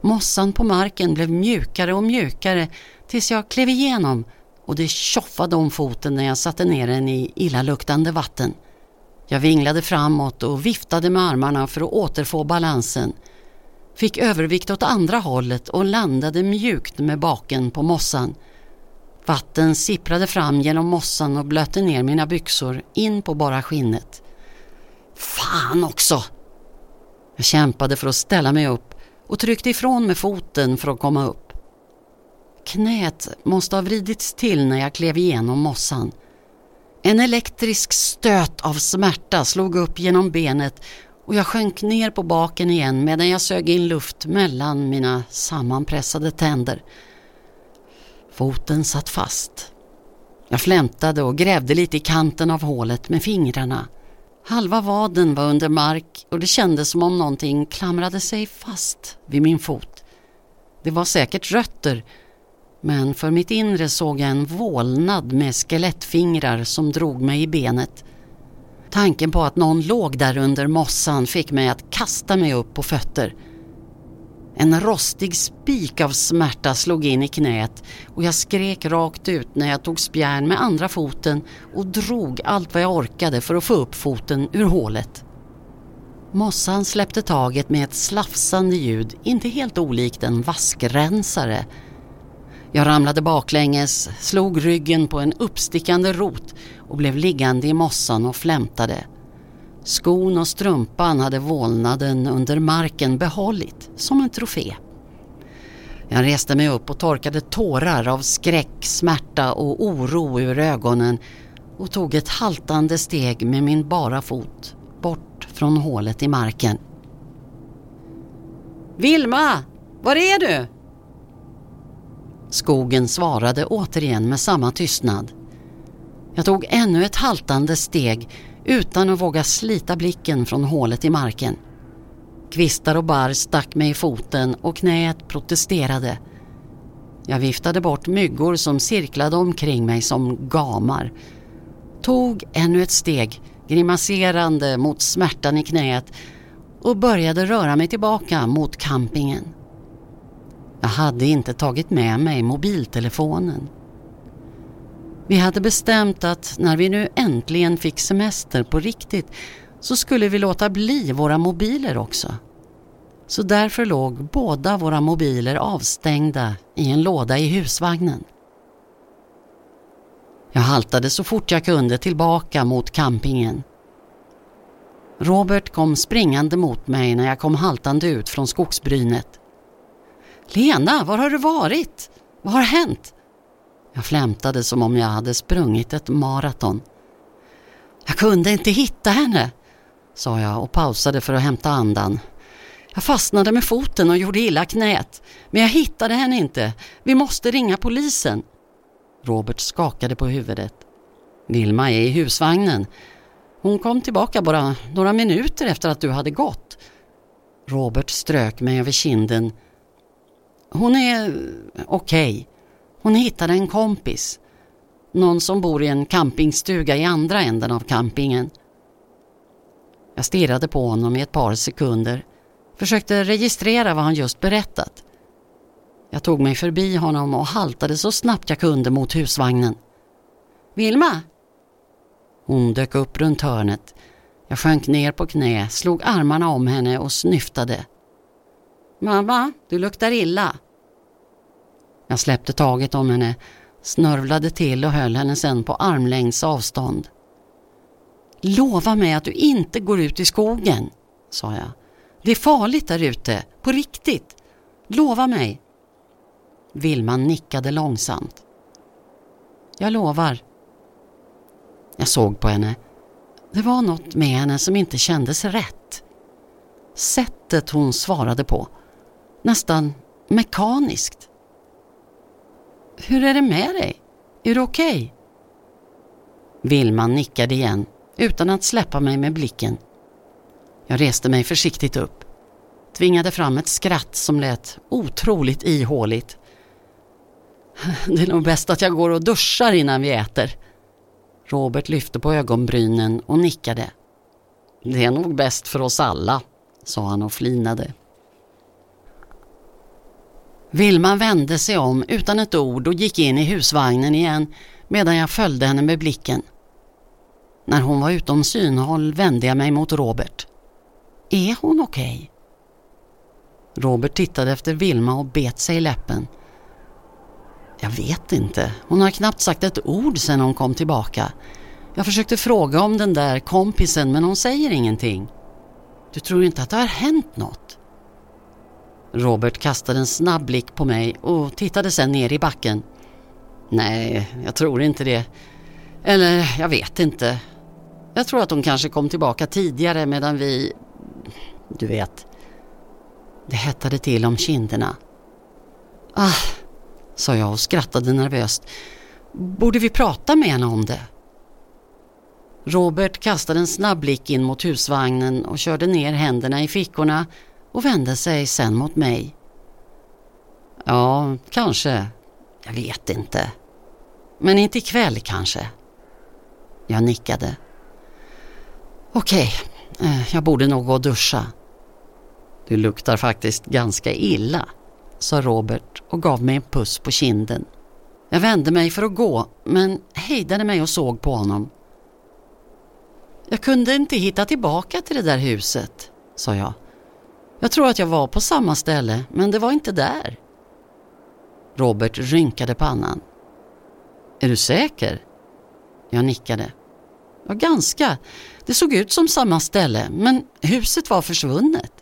Mossan på marken blev mjukare och mjukare tills jag klev igenom och det tjoffade om foten när jag satte ner den i illaluktande vatten. Jag vinglade framåt och viftade med armarna för att återfå balansen fick övervikt åt andra hållet och landade mjukt med baken på mossan. Vatten sipprade fram genom mossan och blötte ner mina byxor in på bara skinnet. Fan också! Jag kämpade för att ställa mig upp och tryckte ifrån med foten för att komma upp. Knät måste ha vridits till när jag klev igenom mossan. En elektrisk stöt av smärta slog upp genom benet och jag sjönk ner på baken igen medan jag sög in luft mellan mina sammanpressade tänder. Foten satt fast. Jag flämtade och grävde lite i kanten av hålet med fingrarna. Halva vaden var under mark och det kändes som om någonting klamrade sig fast vid min fot. Det var säkert rötter men för mitt inre såg jag en vålnad med skelettfingrar som drog mig i benet. Tanken på att någon låg där under mossan fick mig att kasta mig upp på fötter. En rostig spik av smärta slog in i knät och jag skrek rakt ut när jag tog spjärn med andra foten och drog allt vad jag orkade för att få upp foten ur hålet. Mossan släppte taget med ett slafsande ljud, inte helt olikt en vaskrensare jag ramlade baklänges, slog ryggen på en uppstickande rot och blev liggande i mossan och flämtade. Skon och strumpan hade vålnaden under marken behållit som en trofé. Jag reste mig upp och torkade tårar av skräck, smärta och oro ur ögonen och tog ett haltande steg med min bara fot bort från hålet i marken. Vilma, var är du? Skogen svarade återigen med samma tystnad. Jag tog ännu ett haltande steg utan att våga slita blicken från hålet i marken. Kvistar och barr stack mig i foten och knät protesterade. Jag viftade bort myggor som cirklade omkring mig som gamar. Tog ännu ett steg, grimaserande mot smärtan i knät och började röra mig tillbaka mot campingen. Jag hade inte tagit med mig mobiltelefonen. Vi hade bestämt att när vi nu äntligen fick semester på riktigt så skulle vi låta bli våra mobiler också. Så därför låg båda våra mobiler avstängda i en låda i husvagnen. Jag haltade så fort jag kunde tillbaka mot campingen. Robert kom springande mot mig när jag kom haltande ut från skogsbrynet. Lena, var har du varit? Vad har hänt? Jag flämtade som om jag hade sprungit ett maraton. Jag kunde inte hitta henne, sa jag och pausade för att hämta andan. Jag fastnade med foten och gjorde illa knät, men jag hittade henne inte. Vi måste ringa polisen. Robert skakade på huvudet. Vilma är i husvagnen. Hon kom tillbaka bara några minuter efter att du hade gått. Robert strök mig över kinden hon är okej. Okay. Hon hittade en kompis. Någon som bor i en campingstuga i andra änden av campingen. Jag stirrade på honom i ett par sekunder. Försökte registrera vad han just berättat. Jag tog mig förbi honom och haltade så snabbt jag kunde mot husvagnen. Vilma! Hon dök upp runt hörnet. Jag sjönk ner på knä, slog armarna om henne och snyftade. Mamma, du luktar illa. Jag släppte taget om henne, snörvlade till och höll henne sen på armlängds avstånd. Lova mig att du inte går ut i skogen, sa jag. Det är farligt där ute, på riktigt. Lova mig. Vilma nickade långsamt. Jag lovar. Jag såg på henne. Det var något med henne som inte kändes rätt. Sättet hon svarade på. Nästan mekaniskt. Hur är det med dig? Är du okej? Okay? Vilma nickade igen utan att släppa mig med blicken. Jag reste mig försiktigt upp. Tvingade fram ett skratt som lät otroligt ihåligt. Det är nog bäst att jag går och duschar innan vi äter. Robert lyfte på ögonbrynen och nickade. Det är nog bäst för oss alla, sa han och flinade. Vilma vände sig om utan ett ord och gick in i husvagnen igen medan jag följde henne med blicken. När hon var utom synhåll vände jag mig mot Robert. Är hon okej? Okay? Robert tittade efter Vilma och bet sig i läppen. Jag vet inte. Hon har knappt sagt ett ord sedan hon kom tillbaka. Jag försökte fråga om den där kompisen men hon säger ingenting. Du tror inte att det har hänt något? Robert kastade en snabb blick på mig och tittade sedan ner i backen. Nej, jag tror inte det. Eller jag vet inte. Jag tror att hon kanske kom tillbaka tidigare medan vi... Du vet. Det hettade till om kinderna. Ah, sa jag och skrattade nervöst. Borde vi prata med henne om det? Robert kastade en snabb blick in mot husvagnen och körde ner händerna i fickorna och vände sig sen mot mig. Ja, kanske. Jag vet inte. Men inte ikväll kanske. Jag nickade. Okej, eh, jag borde nog gå och duscha. Du luktar faktiskt ganska illa, sa Robert och gav mig en puss på kinden. Jag vände mig för att gå men hejdade mig och såg på honom. Jag kunde inte hitta tillbaka till det där huset, sa jag. Jag tror att jag var på samma ställe men det var inte där. Robert rynkade pannan. Är du säker? Jag nickade. Ja, ganska. Det såg ut som samma ställe, men huset var försvunnet.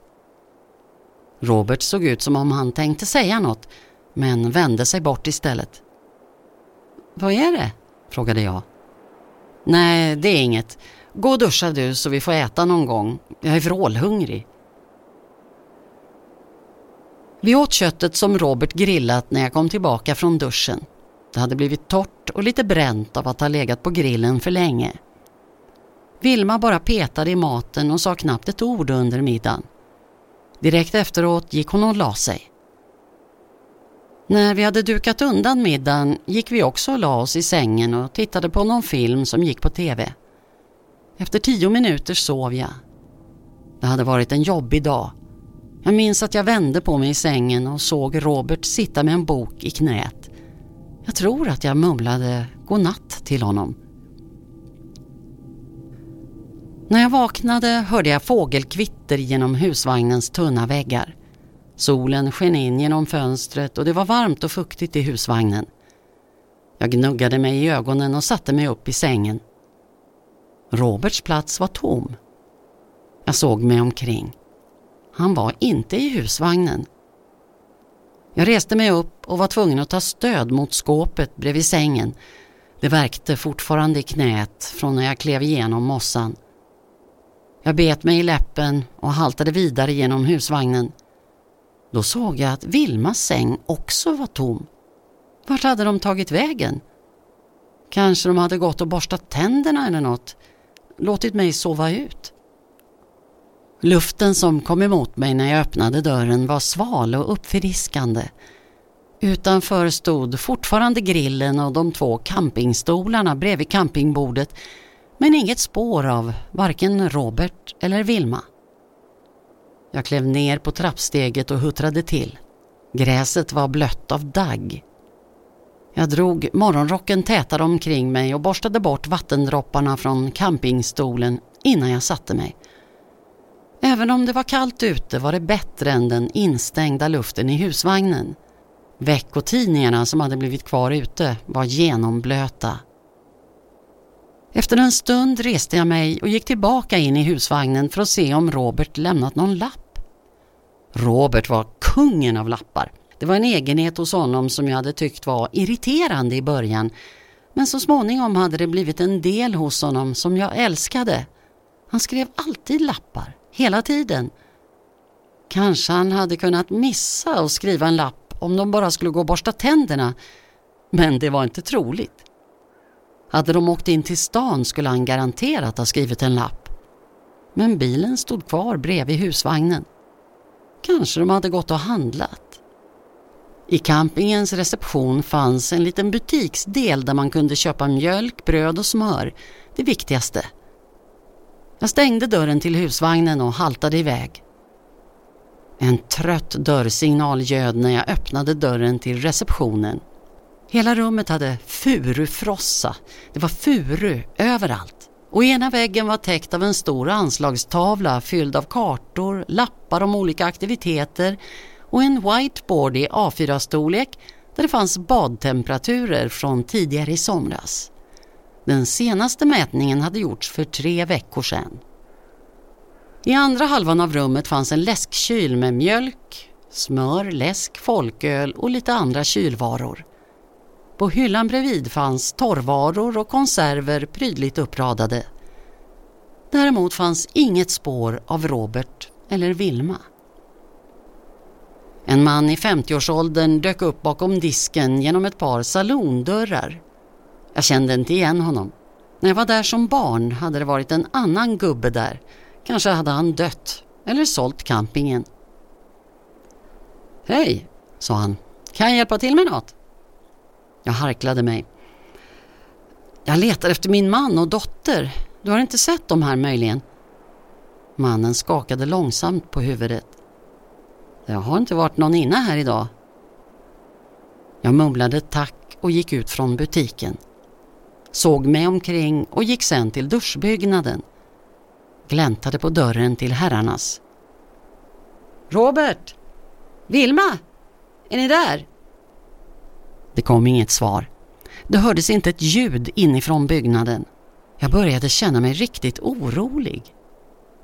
Robert såg ut som om han tänkte säga något, men vände sig bort istället. Vad är det? frågade jag. Nej, det är inget. Gå och duscha du så vi får äta någon gång. Jag är vrålhungrig. Vi åt köttet som Robert grillat när jag kom tillbaka från duschen. Det hade blivit torrt och lite bränt av att ha legat på grillen för länge. Vilma bara petade i maten och sa knappt ett ord under middagen. Direkt efteråt gick hon och la sig. När vi hade dukat undan middagen gick vi också och la oss i sängen och tittade på någon film som gick på tv. Efter tio minuter sov jag. Det hade varit en jobbig dag. Jag minns att jag vände på mig i sängen och såg Robert sitta med en bok i knät. Jag tror att jag mumlade godnatt till honom. När jag vaknade hörde jag fågelkvitter genom husvagnens tunna väggar. Solen sken in genom fönstret och det var varmt och fuktigt i husvagnen. Jag gnuggade mig i ögonen och satte mig upp i sängen. Roberts plats var tom. Jag såg mig omkring. Han var inte i husvagnen. Jag reste mig upp och var tvungen att ta stöd mot skåpet bredvid sängen. Det verkte fortfarande i knät från när jag klev igenom mossan. Jag bet mig i läppen och haltade vidare genom husvagnen. Då såg jag att Vilmas säng också var tom. Vart hade de tagit vägen? Kanske de hade gått och borstat tänderna eller något. Låtit mig sova ut. Luften som kom emot mig när jag öppnade dörren var sval och uppfriskande. Utanför stod fortfarande grillen och de två campingstolarna bredvid campingbordet men inget spår av varken Robert eller Vilma. Jag klev ner på trappsteget och huttrade till. Gräset var blött av dagg. Jag drog morgonrocken tätare omkring mig och borstade bort vattendropparna från campingstolen innan jag satte mig. Även om det var kallt ute var det bättre än den instängda luften i husvagnen. Veckotidningarna som hade blivit kvar ute var genomblöta Efter en stund reste jag mig och gick tillbaka in i husvagnen för att se om Robert lämnat någon lapp. Robert var kungen av lappar. Det var en egenhet hos honom som jag hade tyckt var irriterande i början men så småningom hade det blivit en del hos honom som jag älskade. Han skrev alltid lappar, hela tiden. Kanske han hade kunnat missa att skriva en lapp om de bara skulle gå och borsta tänderna. Men det var inte troligt. Hade de åkt in till stan skulle han garanterat ha skrivit en lapp. Men bilen stod kvar bredvid husvagnen. Kanske de hade gått och handlat. I campingens reception fanns en liten butiksdel där man kunde köpa mjölk, bröd och smör, det viktigaste. Jag stängde dörren till husvagnen och haltade iväg. En trött dörrsignal ljöd när jag öppnade dörren till receptionen. Hela rummet hade furufrossa. Det var furu överallt. Och ena väggen var täckt av en stor anslagstavla fylld av kartor, lappar om olika aktiviteter och en whiteboard i A4-storlek där det fanns badtemperaturer från tidigare i somras. Den senaste mätningen hade gjorts för tre veckor sedan. I andra halvan av rummet fanns en läskkyl med mjölk, smör, läsk, folköl och lite andra kylvaror. På hyllan bredvid fanns torrvaror och konserver prydligt uppradade. Däremot fanns inget spår av Robert eller Vilma. En man i 50-årsåldern dök upp bakom disken genom ett par salondörrar. Jag kände inte igen honom. När jag var där som barn hade det varit en annan gubbe där. Kanske hade han dött eller sålt campingen. Hej, sa han. Kan jag hjälpa till med något? Jag harklade mig. Jag letar efter min man och dotter. Du har inte sett dem här möjligen? Mannen skakade långsamt på huvudet. Det har inte varit någon inne här idag. Jag mumlade tack och gick ut från butiken. Såg mig omkring och gick sen till duschbyggnaden. Gläntade på dörren till herrarnas. Robert! Vilma! Är ni där? Det kom inget svar. Det hördes inte ett ljud inifrån byggnaden. Jag började känna mig riktigt orolig.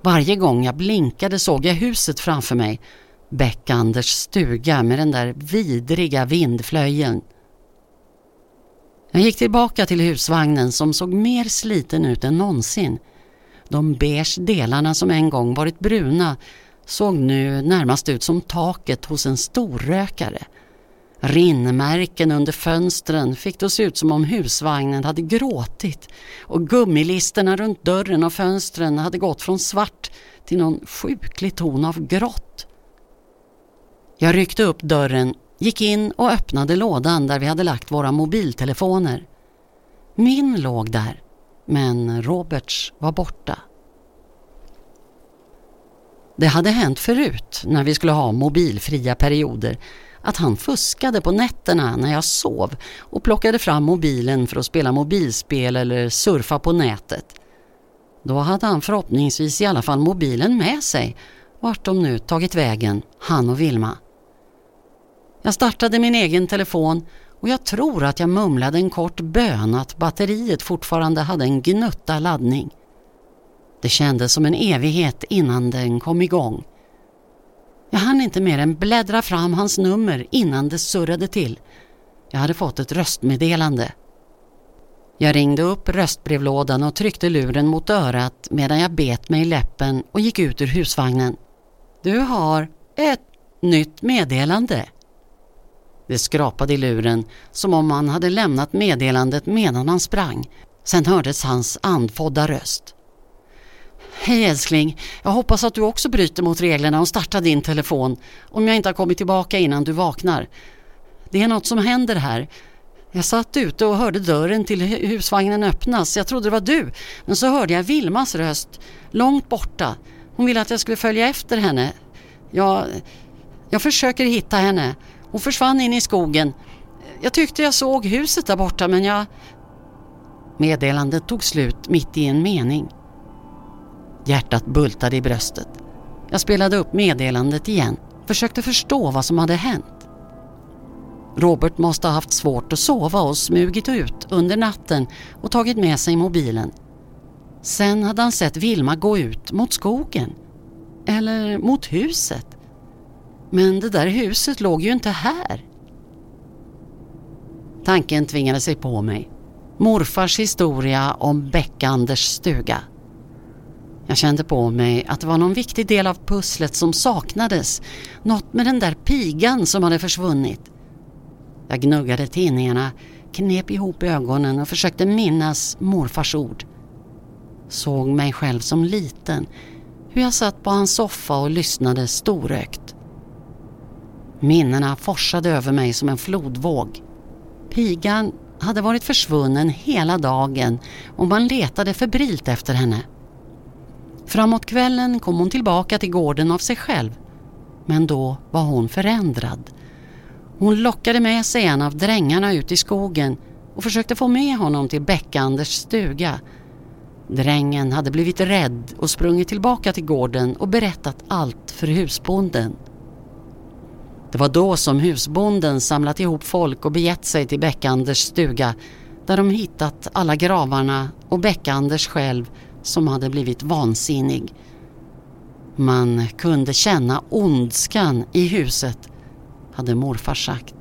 Varje gång jag blinkade såg jag huset framför mig Beck-Anders stuga med den där vidriga vindflöjeln. Jag gick tillbaka till husvagnen som såg mer sliten ut än någonsin. De beige delarna som en gång varit bruna såg nu närmast ut som taket hos en storrökare. Rinnmärken under fönstren fick det se ut som om husvagnen hade gråtit och gummilisterna runt dörren och fönstren hade gått från svart till någon sjuklig ton av grått. Jag ryckte upp dörren, gick in och öppnade lådan där vi hade lagt våra mobiltelefoner. Min låg där, men Roberts var borta. Det hade hänt förut när vi skulle ha mobilfria perioder att han fuskade på nätterna när jag sov och plockade fram mobilen för att spela mobilspel eller surfa på nätet. Då hade han förhoppningsvis i alla fall mobilen med sig vart de nu tagit vägen, han och Vilma. Jag startade min egen telefon och jag tror att jag mumlade en kort bön att batteriet fortfarande hade en gnutta laddning. Det kändes som en evighet innan den kom igång. Jag hann inte mer än bläddra fram hans nummer innan det surrade till. Jag hade fått ett röstmeddelande. Jag ringde upp röstbrevlådan och tryckte luren mot örat medan jag bet mig i läppen och gick ut ur husvagnen. Du har ett nytt meddelande. Det skrapade i luren som om han hade lämnat meddelandet medan han sprang. Sen hördes hans andfådda röst. Hej älskling, jag hoppas att du också bryter mot reglerna och startar din telefon om jag inte har kommit tillbaka innan du vaknar. Det är något som händer här. Jag satt ute och hörde dörren till husvagnen öppnas. Jag trodde det var du, men så hörde jag Vilmas röst långt borta. Hon ville att jag skulle följa efter henne. Jag, jag försöker hitta henne. Hon försvann in i skogen. Jag tyckte jag såg huset där borta men jag... Meddelandet tog slut mitt i en mening. Hjärtat bultade i bröstet. Jag spelade upp meddelandet igen. Försökte förstå vad som hade hänt. Robert måste ha haft svårt att sova och smugit ut under natten och tagit med sig mobilen. Sen hade han sett Vilma gå ut mot skogen. Eller mot huset. Men det där huset låg ju inte här. Tanken tvingade sig på mig. Morfars historia om Bäck-Anders stuga. Jag kände på mig att det var någon viktig del av pusslet som saknades. Något med den där pigan som hade försvunnit. Jag gnuggade tinningarna, knep ihop ögonen och försökte minnas morfars ord. Såg mig själv som liten, hur jag satt på hans soffa och lyssnade storögt. Minnena forsade över mig som en flodvåg. Pigan hade varit försvunnen hela dagen och man letade febrilt efter henne. Framåt kvällen kom hon tillbaka till gården av sig själv. Men då var hon förändrad. Hon lockade med sig en av drängarna ut i skogen och försökte få med honom till Bäck-Anders stuga. Drängen hade blivit rädd och sprungit tillbaka till gården och berättat allt för husbonden. Det var då som husbonden samlat ihop folk och begett sig till Bäckanders stuga där de hittat alla gravarna och Bäck-Anders själv som hade blivit vansinnig. Man kunde känna ondskan i huset, hade morfar sagt.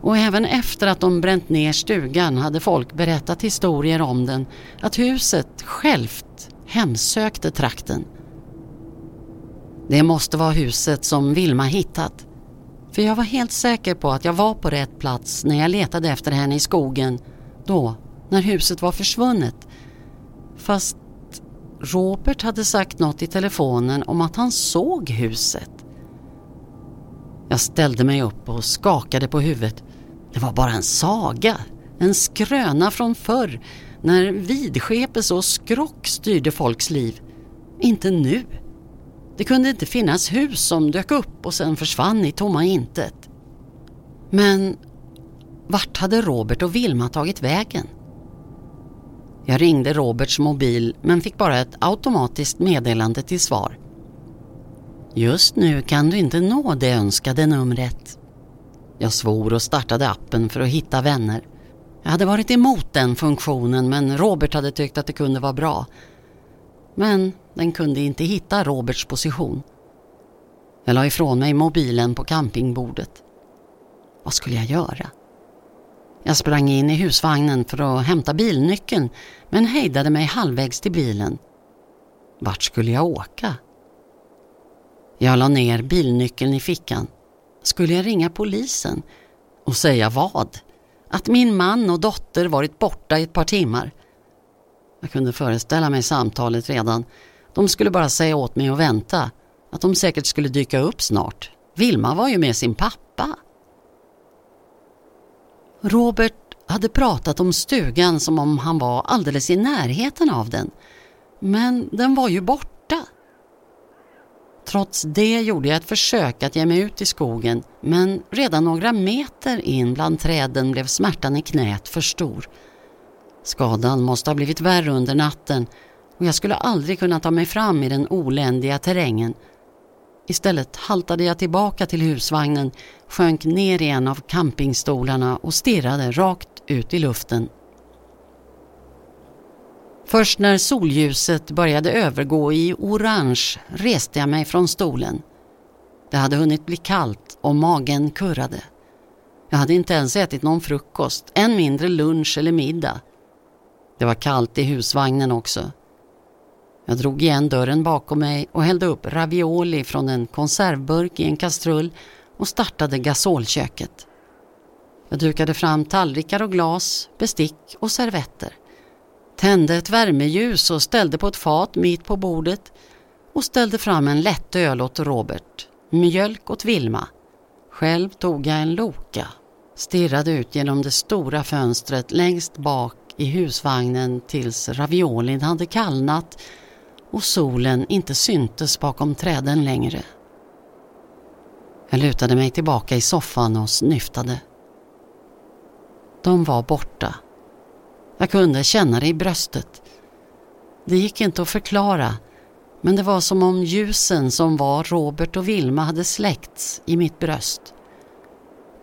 Och även efter att de bränt ner stugan hade folk berättat historier om den, att huset självt hemsökte trakten. Det måste vara huset som Vilma hittat. För jag var helt säker på att jag var på rätt plats när jag letade efter henne i skogen då, när huset var försvunnet. Fast Robert hade sagt något i telefonen om att han såg huset. Jag ställde mig upp och skakade på huvudet. Det var bara en saga, en skröna från förr när vidskepelse och skrock styrde folks liv. Inte nu. Det kunde inte finnas hus som dök upp och sen försvann i tomma intet. Men vart hade Robert och Vilma tagit vägen? Jag ringde Roberts mobil men fick bara ett automatiskt meddelande till svar. Just nu kan du inte nå det önskade numret. Jag svor och startade appen för att hitta vänner. Jag hade varit emot den funktionen men Robert hade tyckt att det kunde vara bra. Men den kunde inte hitta Roberts position. Jag la ifrån mig mobilen på campingbordet. Vad skulle jag göra? Jag sprang in i husvagnen för att hämta bilnyckeln men hejdade mig halvvägs till bilen. Vart skulle jag åka? Jag la ner bilnyckeln i fickan. Skulle jag ringa polisen? Och säga vad? Att min man och dotter varit borta i ett par timmar. Jag kunde föreställa mig samtalet redan. De skulle bara säga åt mig att vänta. Att de säkert skulle dyka upp snart. Vilma var ju med sin pappa. Robert hade pratat om stugan som om han var alldeles i närheten av den. Men den var ju borta. Trots det gjorde jag ett försök att ge mig ut i skogen men redan några meter in bland träden blev smärtan i knät för stor. Skadan måste ha blivit värre under natten och jag skulle aldrig kunna ta mig fram i den oländiga terrängen. Istället haltade jag tillbaka till husvagnen, sjönk ner i en av campingstolarna och stirrade rakt ut i luften. Först när solljuset började övergå i orange reste jag mig från stolen. Det hade hunnit bli kallt och magen kurrade. Jag hade inte ens ätit någon frukost, än mindre lunch eller middag. Det var kallt i husvagnen också. Jag drog igen dörren bakom mig och hällde upp ravioli från en konservburk i en kastrull och startade gasolköket. Jag dukade fram tallrikar och glas, bestick och servetter. Tände ett värmeljus och ställde på ett fat mitt på bordet och ställde fram en lätt öl åt Robert, mjölk åt Vilma. Själv tog jag en Loka, stirrade ut genom det stora fönstret längst bak i husvagnen tills raviolin hade kallnat och solen inte syntes bakom träden längre. Jag lutade mig tillbaka i soffan och snyftade. De var borta. Jag kunde känna det i bröstet. Det gick inte att förklara men det var som om ljusen som var Robert och Vilma hade släckts i mitt bröst.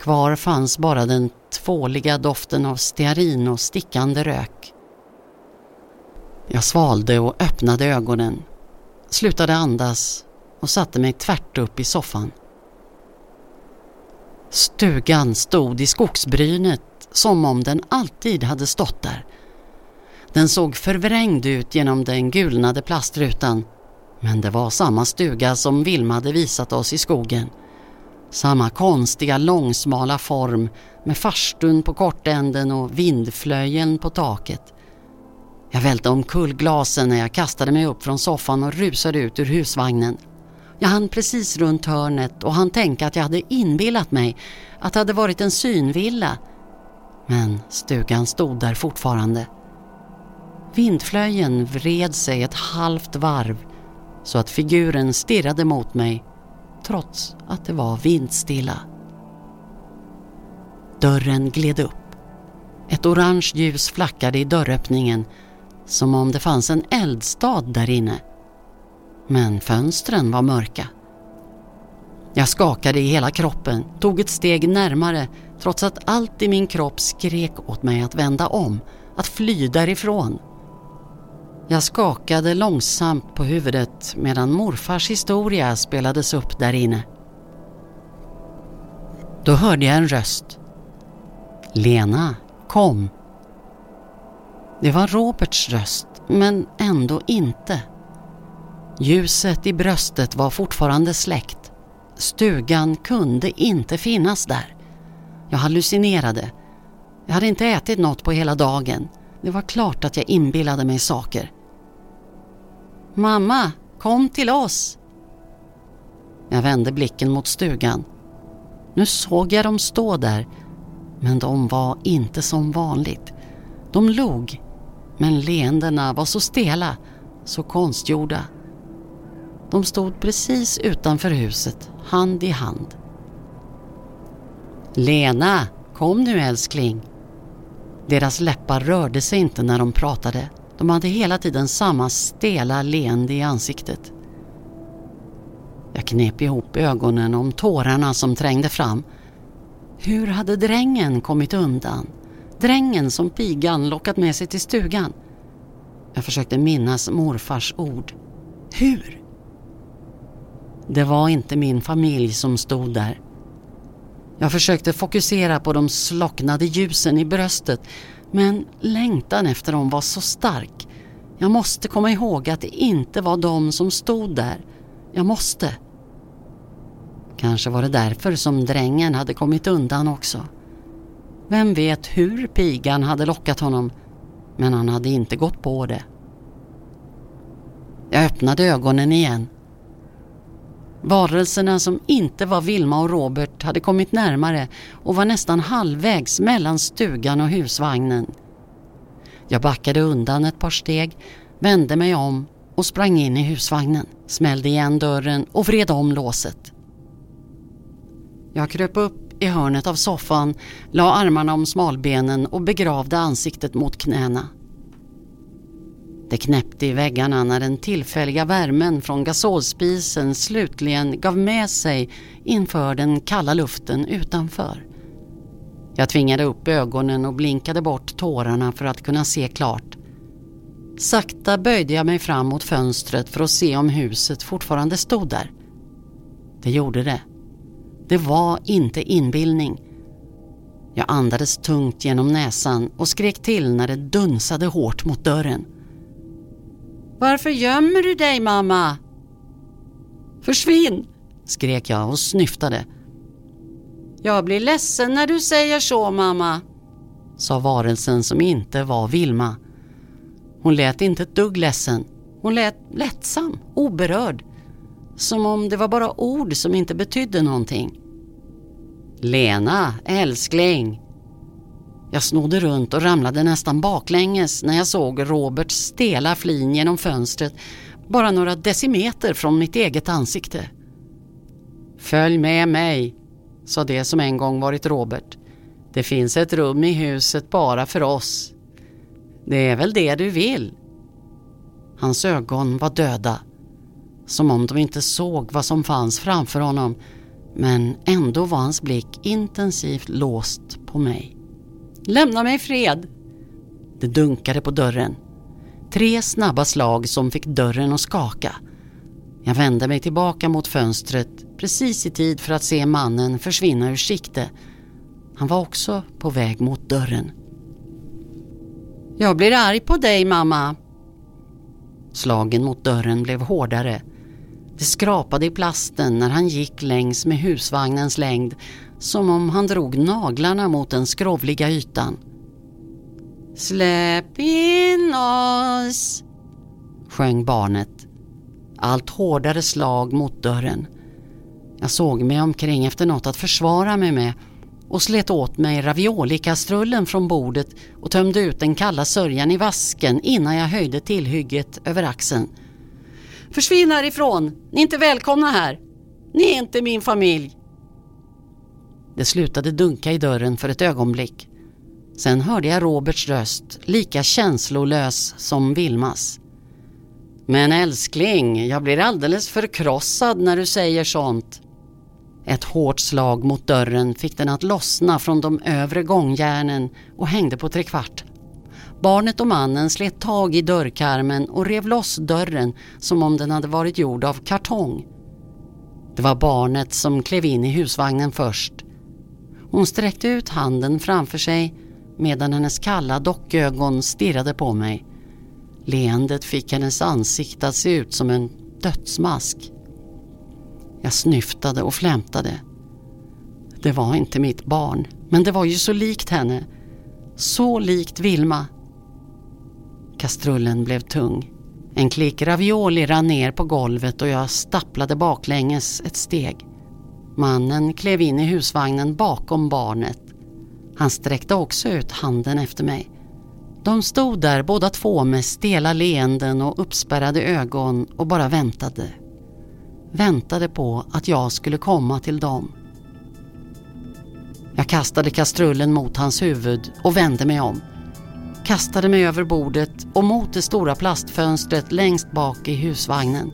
Kvar fanns bara den tvåliga doften av stearin och stickande rök. Jag svalde och öppnade ögonen, slutade andas och satte mig tvärt upp i soffan. Stugan stod i skogsbrynet som om den alltid hade stått där. Den såg förvrängd ut genom den gulnade plastrutan men det var samma stuga som Vilma hade visat oss i skogen. Samma konstiga långsmala form med farstun på kortänden och vindflöjeln på taket. Jag välte omkull glasen när jag kastade mig upp från soffan och rusade ut ur husvagnen. Jag hann precis runt hörnet och han tänka att jag hade inbillat mig att det hade varit en synvilla. Men stugan stod där fortfarande. Vindflöjen vred sig ett halvt varv så att figuren stirrade mot mig trots att det var vindstilla. Dörren gled upp. Ett orange ljus flackade i dörröppningen som om det fanns en eldstad där inne. Men fönstren var mörka. Jag skakade i hela kroppen, tog ett steg närmare trots att allt i min kropp skrek åt mig att vända om, att fly därifrån. Jag skakade långsamt på huvudet medan morfars historia spelades upp där inne. Då hörde jag en röst. Lena, kom. Det var Roberts röst, men ändå inte. Ljuset i bröstet var fortfarande släckt. Stugan kunde inte finnas där. Jag hallucinerade. Jag hade inte ätit något på hela dagen. Det var klart att jag inbillade mig saker. Mamma, kom till oss! Jag vände blicken mot stugan. Nu såg jag dem stå där, men de var inte som vanligt. De log, men leendena var så stela, så konstgjorda. De stod precis utanför huset, hand i hand. Lena, kom nu älskling. Deras läppar rörde sig inte när de pratade. De hade hela tiden samma stela leende i ansiktet. Jag knep ihop ögonen om tårarna som trängde fram. Hur hade drängen kommit undan? Drängen som pigan lockat med sig till stugan. Jag försökte minnas morfars ord. Hur? Det var inte min familj som stod där. Jag försökte fokusera på de slocknade ljusen i bröstet men längtan efter dem var så stark. Jag måste komma ihåg att det inte var de som stod där. Jag måste. Kanske var det därför som drängen hade kommit undan också. Vem vet hur pigan hade lockat honom, men han hade inte gått på det. Jag öppnade ögonen igen. Varelserna som inte var Vilma och Robert hade kommit närmare och var nästan halvvägs mellan stugan och husvagnen. Jag backade undan ett par steg, vände mig om och sprang in i husvagnen, smällde igen dörren och vred om låset. Jag kröp upp i hörnet av soffan, la armarna om smalbenen och begravde ansiktet mot knäna. Det knäppte i väggarna när den tillfälliga värmen från gasolspisen slutligen gav med sig inför den kalla luften utanför. Jag tvingade upp ögonen och blinkade bort tårarna för att kunna se klart. Sakta böjde jag mig fram mot fönstret för att se om huset fortfarande stod där. Det gjorde det. Det var inte inbildning. Jag andades tungt genom näsan och skrek till när det dunsade hårt mot dörren. Varför gömmer du dig mamma? Försvinn! skrek jag och snyftade. Jag blir ledsen när du säger så mamma, sa varelsen som inte var Vilma. Hon lät inte ett dugg ledsen. Hon lät lättsam, oberörd. Som om det var bara ord som inte betydde någonting. Lena, älskling, jag snodde runt och ramlade nästan baklänges när jag såg Roberts stela flin genom fönstret bara några decimeter från mitt eget ansikte. Följ med mig, sa det som en gång varit Robert. Det finns ett rum i huset bara för oss. Det är väl det du vill? Hans ögon var döda, som om de inte såg vad som fanns framför honom Men ändå var hans blick intensivt låst på mig. Lämna mig i fred! Det dunkade på dörren. Tre snabba slag som fick dörren att skaka. Jag vände mig tillbaka mot fönstret precis i tid för att se mannen försvinna ur sikte. Han var också på väg mot dörren. Jag blir arg på dig mamma. Slagen mot dörren blev hårdare. Det skrapade i plasten när han gick längs med husvagnens längd som om han drog naglarna mot den skrovliga ytan. Släpp in oss, sjöng barnet. Allt hårdare slag mot dörren. Jag såg mig omkring efter något att försvara mig med och slet åt mig raviolikastrullen från bordet och tömde ut den kalla sörjan i vasken innan jag höjde tillhygget över axeln. Försvinn härifrån! Ni är inte välkomna här! Ni är inte min familj! Det slutade dunka i dörren för ett ögonblick. Sen hörde jag Roberts röst, lika känslolös som Vilmas. Men älskling, jag blir alldeles förkrossad när du säger sånt. Ett hårt slag mot dörren fick den att lossna från de övre gångjärnen och hängde på trekvart. Barnet och mannen slet tag i dörrkarmen och rev loss dörren som om den hade varit gjord av kartong. Det var barnet som klev in i husvagnen först. Hon sträckte ut handen framför sig medan hennes kalla dockögon stirrade på mig. Leendet fick hennes ansikte att se ut som en dödsmask. Jag snyftade och flämtade. Det var inte mitt barn, men det var ju så likt henne. Så likt Vilma. Kastrullen blev tung. En klick ravioli rann ner på golvet och jag stapplade baklänges ett steg. Mannen klev in i husvagnen bakom barnet. Han sträckte också ut handen efter mig. De stod där båda två med stela leenden och uppspärrade ögon och bara väntade. Väntade på att jag skulle komma till dem. Jag kastade kastrullen mot hans huvud och vände mig om. Kastade mig över bordet och mot det stora plastfönstret längst bak i husvagnen.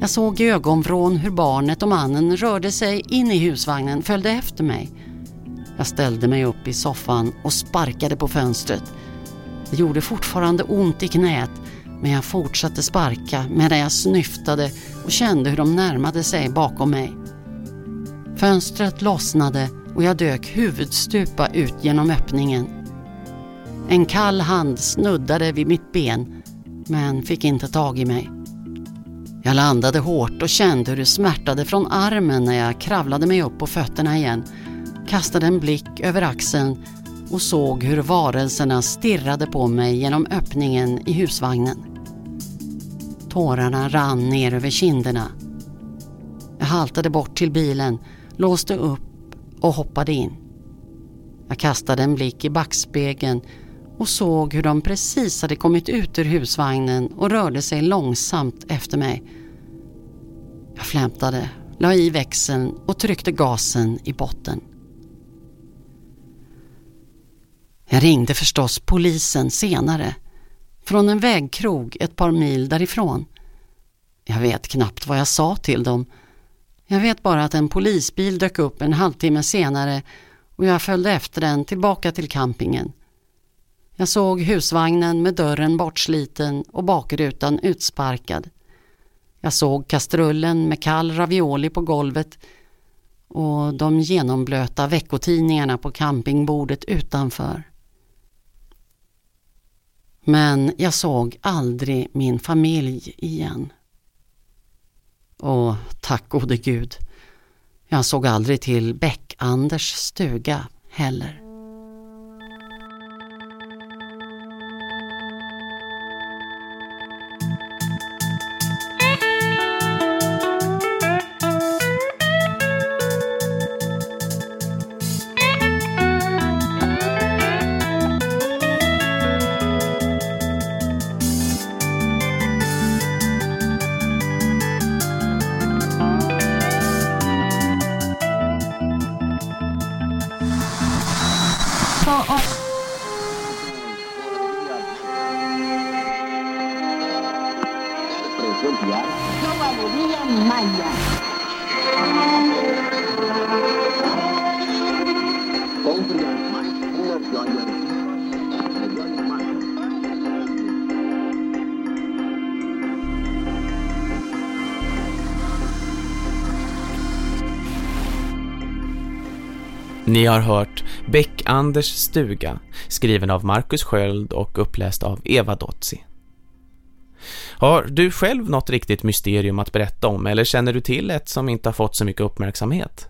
Jag såg i ögonvrån hur barnet och mannen rörde sig in i husvagnen, följde efter mig. Jag ställde mig upp i soffan och sparkade på fönstret. Det gjorde fortfarande ont i knät men jag fortsatte sparka medan jag snyftade och kände hur de närmade sig bakom mig. Fönstret lossnade och jag dök huvudstupa ut genom öppningen. En kall hand snuddade vid mitt ben men fick inte tag i mig. Jag landade hårt och kände hur det smärtade från armen när jag kravlade mig upp på fötterna igen, kastade en blick över axeln och såg hur varelserna stirrade på mig genom öppningen i husvagnen. Tårarna rann ner över kinderna. Jag haltade bort till bilen, låste upp och hoppade in. Jag kastade en blick i backspegeln och såg hur de precis hade kommit ut ur husvagnen och rörde sig långsamt efter mig. Jag flämtade, la i växeln och tryckte gasen i botten. Jag ringde förstås polisen senare, från en vägkrog ett par mil därifrån. Jag vet knappt vad jag sa till dem. Jag vet bara att en polisbil dök upp en halvtimme senare och jag följde efter den tillbaka till campingen. Jag såg husvagnen med dörren bortsliten och bakrutan utsparkad. Jag såg kastrullen med kall ravioli på golvet och de genomblöta veckotidningarna på campingbordet utanför. Men jag såg aldrig min familj igen. Och tack gode gud, jag såg aldrig till Bäck-Anders stuga heller. Ni har hört Bäck-Anders stuga, skriven av Marcus Sköld och uppläst av Eva Dotzi. Har du själv något riktigt mysterium att berätta om eller känner du till ett som inte har fått så mycket uppmärksamhet?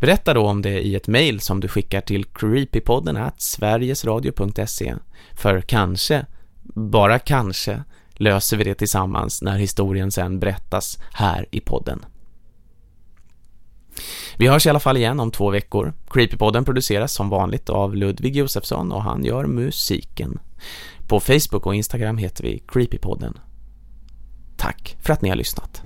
Berätta då om det i ett mejl som du skickar till creepypodden at sverigesradio.se för kanske, bara kanske, löser vi det tillsammans när historien sen berättas här i podden. Vi hörs i alla fall igen om två veckor. Creepypodden produceras som vanligt av Ludvig Josefsson och han gör musiken. På Facebook och Instagram heter vi Creepypodden. Tack för att ni har lyssnat.